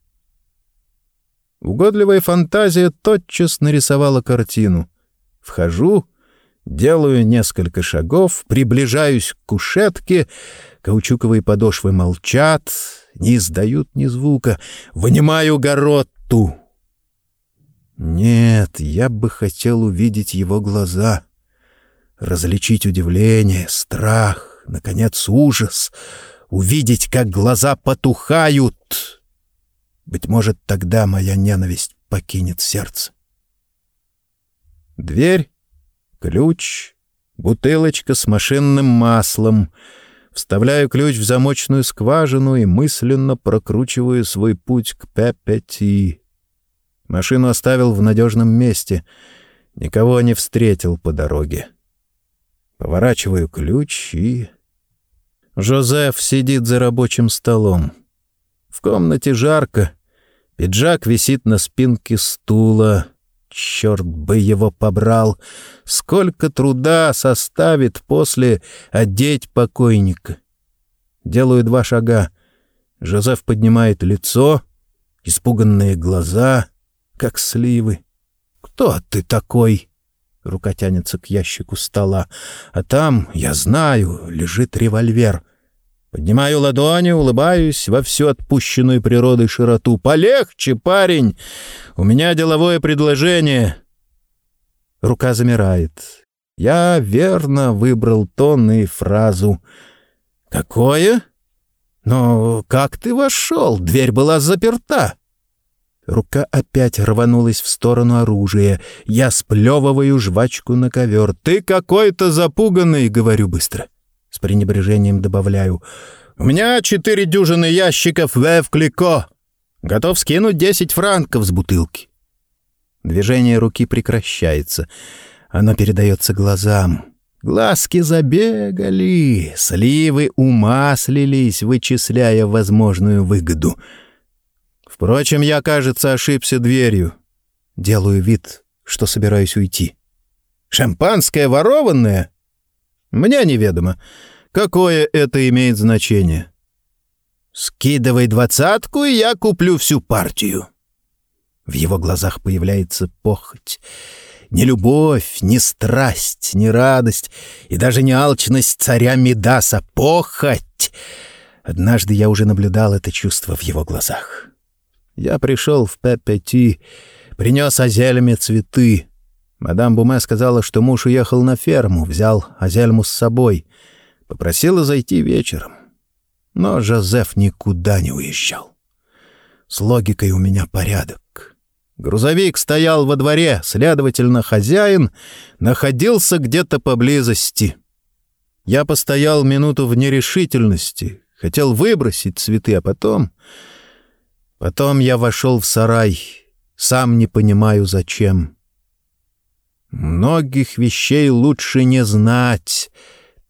Угодливая фантазия тотчас нарисовала картину. Вхожу, делаю несколько шагов, приближаюсь к кушетке, каучуковые подошвы молчат, не издают ни звука. Вынимаю Горотту. Нет, я бы хотел увидеть его глаза, различить удивление, страх, наконец, ужас, увидеть, как глаза потухают. Быть может, тогда моя ненависть покинет сердце. Дверь, ключ, бутылочка с машинным маслом — Вставляю ключ в замочную скважину и мысленно прокручиваю свой путь к П-5И. Машину оставил в надежном месте. Никого не встретил по дороге. Поворачиваю ключ и... Жозеф сидит за рабочим столом. В комнате жарко. Пиджак висит на спинке стула. Черт бы его побрал! Сколько труда составит после одеть покойника! Делаю два шага. Жозеф поднимает лицо, испуганные глаза, как сливы. «Кто ты такой?» Рука тянется к ящику стола. А там, я знаю, лежит револьвер. Поднимаю ладони, улыбаюсь во всю отпущенную природой широту. «Полегче, парень! У меня деловое предложение!» Рука замирает. Я верно выбрал тон и фразу. «Какое? Но как ты вошел? Дверь была заперта!» Рука опять рванулась в сторону оружия. Я сплевываю жвачку на ковер. «Ты какой-то запуганный!» — говорю быстро. С пренебрежением добавляю. «У меня четыре дюжины ящиков Вэв Клико. Готов скинуть десять франков с бутылки». Движение руки прекращается. Оно передается глазам. Глазки забегали, сливы умаслились, вычисляя возможную выгоду. Впрочем, я, кажется, ошибся дверью. Делаю вид, что собираюсь уйти. «Шампанское ворованное?» Мне неведомо. Какое это имеет значение? Скидывай двадцатку, и я куплю всю партию. В его глазах появляется похоть. Не любовь, не страсть, не радость и даже не алчность царя Медаса. Похоть! Однажды я уже наблюдал это чувство в его глазах. Я пришел в Пепети, принес Азельме цветы, Мадам Буме сказала, что муж уехал на ферму, взял Азельму с собой. Попросила зайти вечером. Но Жозеф никуда не уезжал. С логикой у меня порядок. Грузовик стоял во дворе, следовательно, хозяин находился где-то поблизости. Я постоял минуту в нерешительности, хотел выбросить цветы, а потом... Потом я вошел в сарай, сам не понимаю, зачем. Многих вещей лучше не знать,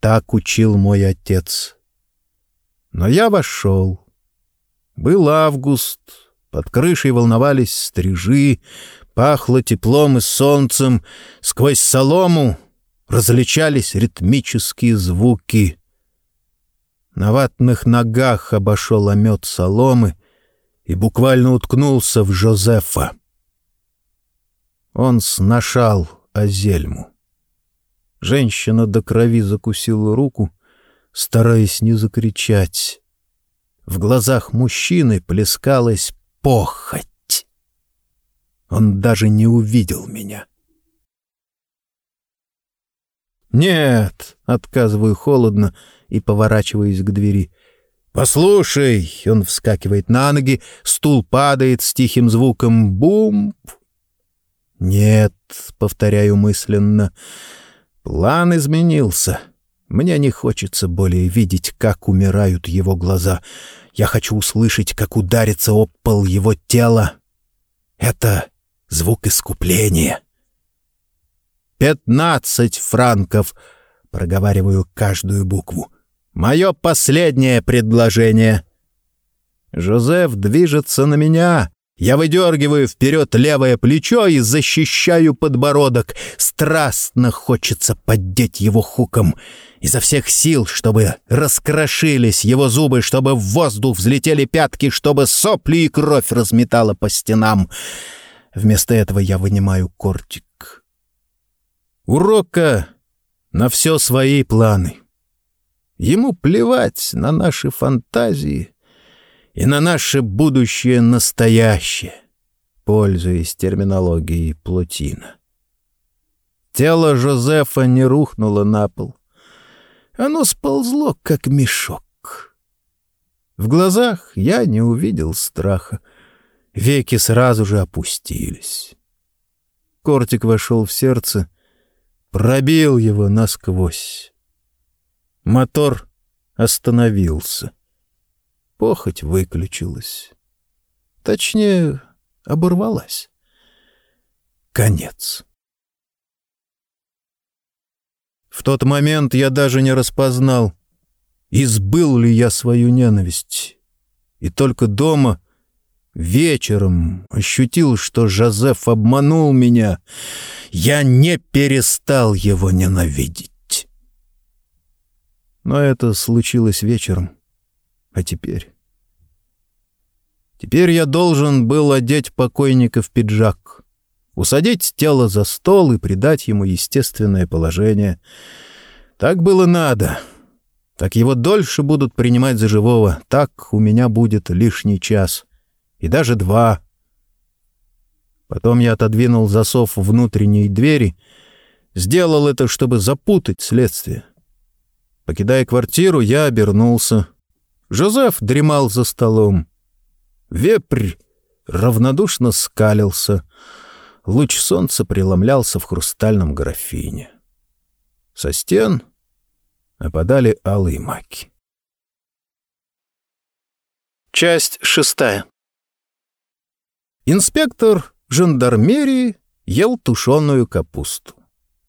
так учил мой отец. Но я вошел. Был август, под крышей волновались стрижи, пахло теплом и солнцем, сквозь солому различались ритмические звуки. На ватных ногах обошел омет соломы и буквально уткнулся в Жозефа. Он сношал Азельму. Женщина до крови закусила руку, стараясь не закричать. В глазах мужчины плескалась похоть. Он даже не увидел меня. «Нет!» — отказываю холодно и поворачиваюсь к двери. «Послушай!» — он вскакивает на ноги, стул падает с тихим звуком «бум!» «Нет», — повторяю мысленно, — «план изменился. Мне не хочется более видеть, как умирают его глаза. Я хочу услышать, как ударится об пол его тело. Это звук искупления». «Пятнадцать франков», — проговариваю каждую букву. «Мое последнее предложение». Жозеф движется на меня, я выдергиваю вперед левое плечо и защищаю подбородок. Страстно хочется поддеть его хуком. Изо всех сил, чтобы раскрошились его зубы, чтобы в воздух взлетели пятки, чтобы сопли и кровь разметала по стенам. Вместо этого я вынимаю кортик. Урока на все свои планы. Ему плевать на наши фантазии — и на наше будущее настоящее, пользуясь терминологией Плотина. Тело Жозефа не рухнуло на пол. Оно сползло, как мешок. В глазах я не увидел страха. Веки сразу же опустились. Кортик вошел в сердце, пробил его насквозь. Мотор остановился. Похоть выключилась. Точнее, оборвалась. Конец. В тот момент я даже не распознал, избыл ли я свою ненависть. И только дома, вечером, ощутил, что Жозеф обманул меня. Я не перестал его ненавидеть. Но это случилось вечером. А теперь? Теперь я должен был одеть покойника в пиджак, усадить тело за стол и придать ему естественное положение. Так было надо. так его дольше будут принимать за живого. Так у меня будет лишний час. И даже два. Потом я отодвинул засов внутренней двери. Сделал это, чтобы запутать следствие. Покидая квартиру, я обернулся. Жозеф дремал за столом. Вепрь равнодушно скалился. Луч солнца преломлялся в хрустальном графине. Со стен опадали алые маки. Часть шестая. Инспектор жандармерии ел тушеную капусту.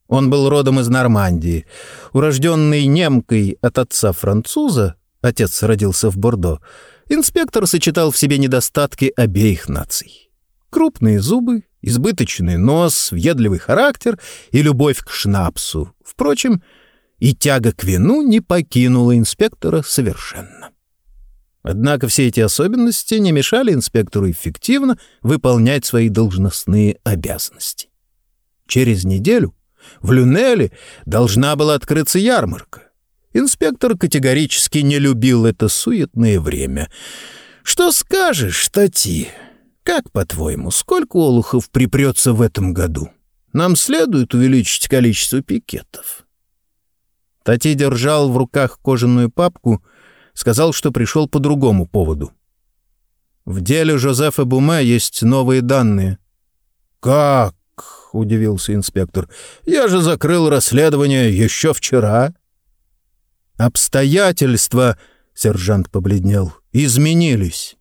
Он был родом из Нормандии. Урожденный немкой от отца француза, отец родился в Бордо, инспектор сочетал в себе недостатки обеих наций. Крупные зубы, избыточный нос, въедливый характер и любовь к шнапсу. Впрочем, и тяга к вину не покинула инспектора совершенно. Однако все эти особенности не мешали инспектору эффективно выполнять свои должностные обязанности. Через неделю в Люнеле должна была открыться ярмарка. Инспектор категорически не любил это суетное время. «Что скажешь, Тати? Как, по-твоему, сколько олухов припрется в этом году? Нам следует увеличить количество пикетов». Тати держал в руках кожаную папку, сказал, что пришел по другому поводу. В деле Жозефа Буме есть новые данные. «Как?» — удивился инспектор. «Я же закрыл расследование еще вчера». «Обстоятельства», — сержант побледнел, — «изменились.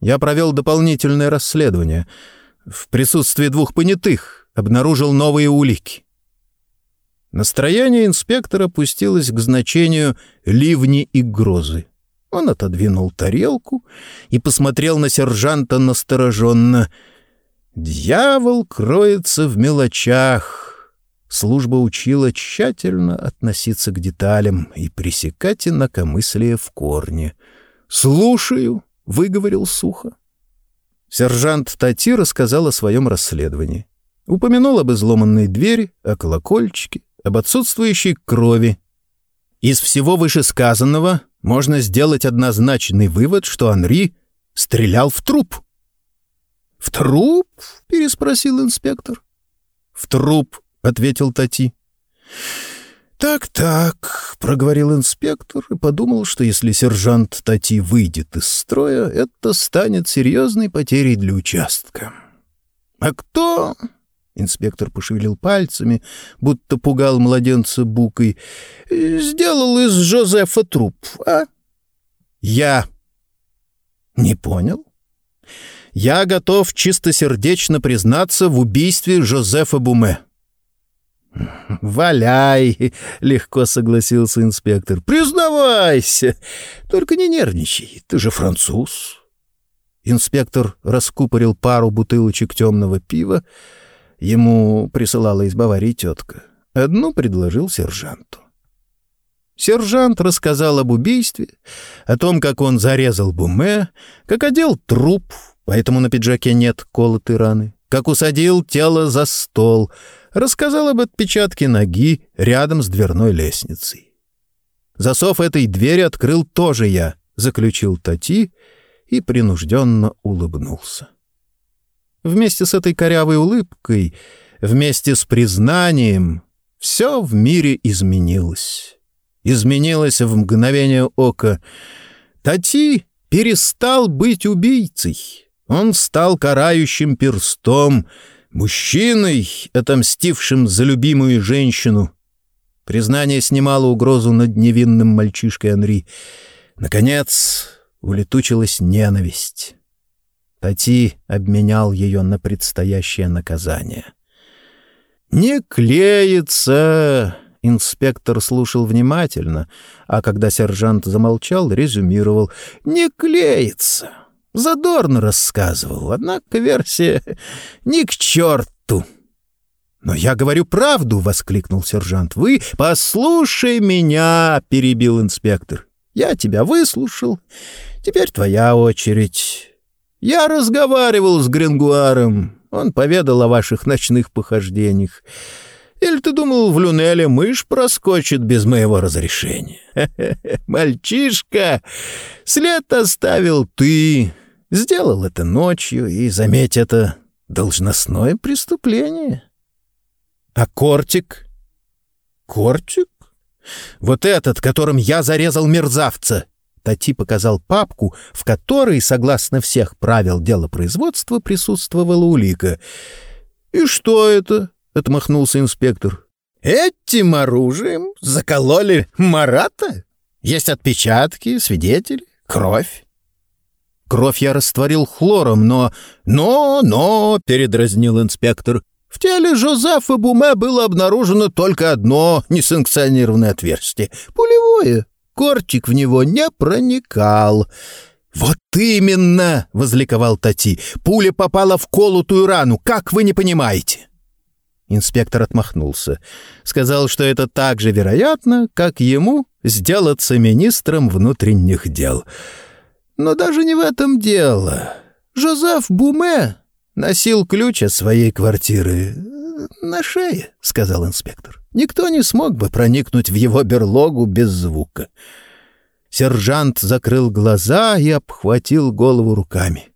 Я провел дополнительное расследование. В присутствии двух понятых обнаружил новые улики. Настроение инспектора опустилось к значению «ливни и грозы». Он отодвинул тарелку и посмотрел на сержанта настороженно. «Дьявол кроется в мелочах». Служба учила тщательно относиться к деталям и пресекать инакомыслие в корне. «Слушаю», — выговорил сухо. Сержант Тати рассказал о своем расследовании. Упомянул об изломанной двери, о колокольчике, об отсутствующей крови. Из всего вышесказанного можно сделать однозначный вывод, что Анри стрелял в труп. «В труп?» — переспросил инспектор. «В труп», — ответил Тати. «Так-так», — проговорил инспектор и подумал, что если сержант Тати выйдет из строя, это станет серьезной потерей для участка. «А кто Инспектор пошевелил пальцами, будто пугал младенца букой. «Сделал из Жозефа труп, а?» «Я». «Не понял?» «Я готов чистосердечно признаться в убийстве Жозефа Буме». «Валяй!» — легко согласился инспектор. «Признавайся! Только не нервничай, ты же француз!» Инспектор раскупорил пару бутылочек темного пива, Ему присылала из Баварии тетка. Одну предложил сержанту. Сержант рассказал об убийстве, о том, как он зарезал Буме, как одел труп, поэтому на пиджаке нет колотой раны, как усадил тело за стол, рассказал об отпечатке ноги рядом с дверной лестницей. Засов этой двери открыл тоже я, заключил Тати и принужденно улыбнулся. Вместе с этой корявой улыбкой, вместе с признанием, все в мире изменилось. Изменилось в мгновение ока. Тати перестал быть убийцей. Он стал карающим перстом, мужчиной, отомстившим за любимую женщину. Признание снимало угрозу над невинным мальчишкой Анри. Наконец улетучилась ненависть. Тати обменял ее на предстоящее наказание. «Не клеится!» — инспектор слушал внимательно, а когда сержант замолчал, резюмировал. «Не клеится!» Задорно рассказывал, однако версия [LAUGHS] ни к черту. «Но я говорю правду!» — воскликнул сержант. «Вы послушай меня!» — перебил инспектор. «Я тебя выслушал. Теперь твоя очередь. Я разговаривал с Грингуаром. Он поведал о ваших ночных похождениях. Или ты думал, в Люнеле мышь проскочит без моего разрешения? [LAUGHS] Мальчишка, след оставил ты. Сделал это ночью, и, заметь, это должностное преступление. А кортик? Кортик? Вот этот, которым я зарезал мерзавца. Тати показал папку, в которой, согласно всех правил дела производства, присутствовала улика. «И что это?» — отмахнулся инспектор. «Этим оружием закололи Марата? Есть отпечатки, свидетели, кровь». «Кровь я растворил хлором, но...» «Но, но...» — передразнил инспектор. «В теле Жозефа Буме было обнаружено только одно несанкционированное отверстие — пулевое. Кортик в него не проникал». «Вот именно!» — возликовал Тати. «Пуля попала в колотую рану. Как вы не понимаете?» Инспектор отмахнулся. Сказал, что это так же вероятно, как ему сделаться министром внутренних дел. Но даже не в этом дело. Жозеф Буме носил ключ от своей квартиры на шее, — сказал инспектор. Никто не смог бы проникнуть в его берлогу без звука. Сержант закрыл глаза и обхватил голову руками.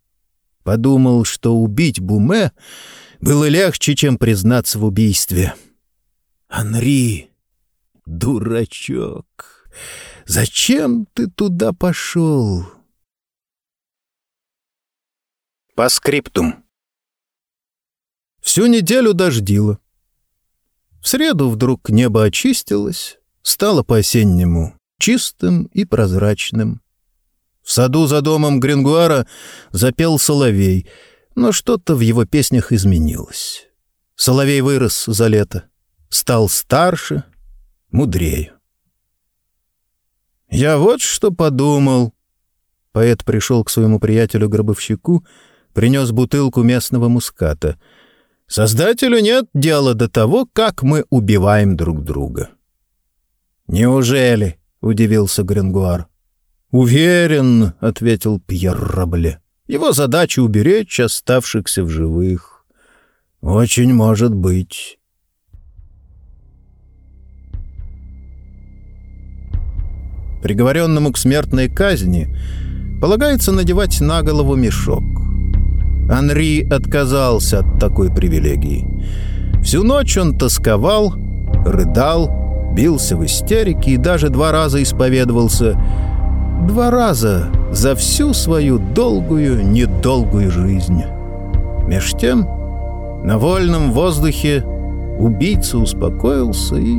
Подумал, что убить Буме было легче, чем признаться в убийстве. «Анри, дурачок, зачем ты туда пошел?» По скриптум. Всю неделю дождило. В среду вдруг небо очистилось, стало по-осеннему чистым и прозрачным. В саду за домом Грингуара запел соловей — но что-то в его песнях изменилось. Соловей вырос за лето, стал старше, мудрее. «Я вот что подумал». Поэт пришел к своему приятелю-гробовщику, принес бутылку местного муската. «Создателю нет дела до того, как мы убиваем друг друга». «Неужели?» — удивился Грингуар. «Уверен», — ответил Пьер Рабле. Его задача — уберечь оставшихся в живых. Очень может быть. Приговоренному к смертной казни полагается надевать на голову мешок. Анри отказался от такой привилегии. Всю ночь он тосковал, рыдал, бился в истерике и даже два раза исповедовался — Два раза за всю свою долгую, недолгую жизнь. Меж тем, на вольном воздухе убийца успокоился и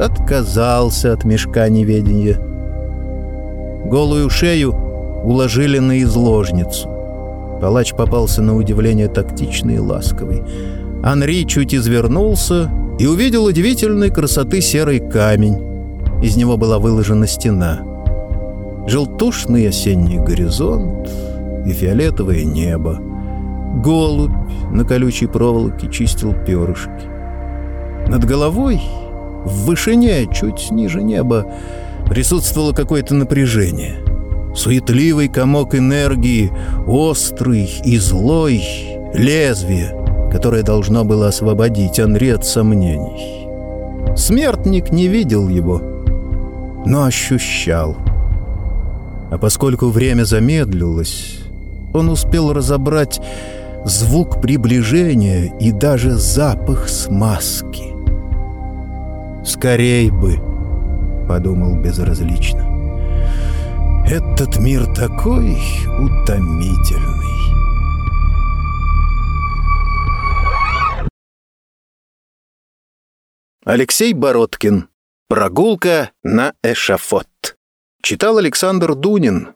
отказался от мешка неведения. Голую шею уложили на изложницу. Палач попался на удивление тактичный и ласковый. Анри чуть извернулся и увидел удивительной красоты серый камень. Из него была выложена стена — желтушный осенний горизонт и фиолетовое небо. Голубь на колючей проволоке чистил перышки. Над головой, в вышине, чуть ниже неба, присутствовало какое-то напряжение. Суетливый комок энергии, острый и злой, лезвие, которое должно было освободить Анри от сомнений. Смертник не видел его, но ощущал — а поскольку время замедлилось, он успел разобрать звук приближения и даже запах смазки. «Скорей бы!» — подумал безразлично. «Этот мир такой утомительный!» Алексей Бородкин. Прогулка на эшафот. Читал Александр Дунин.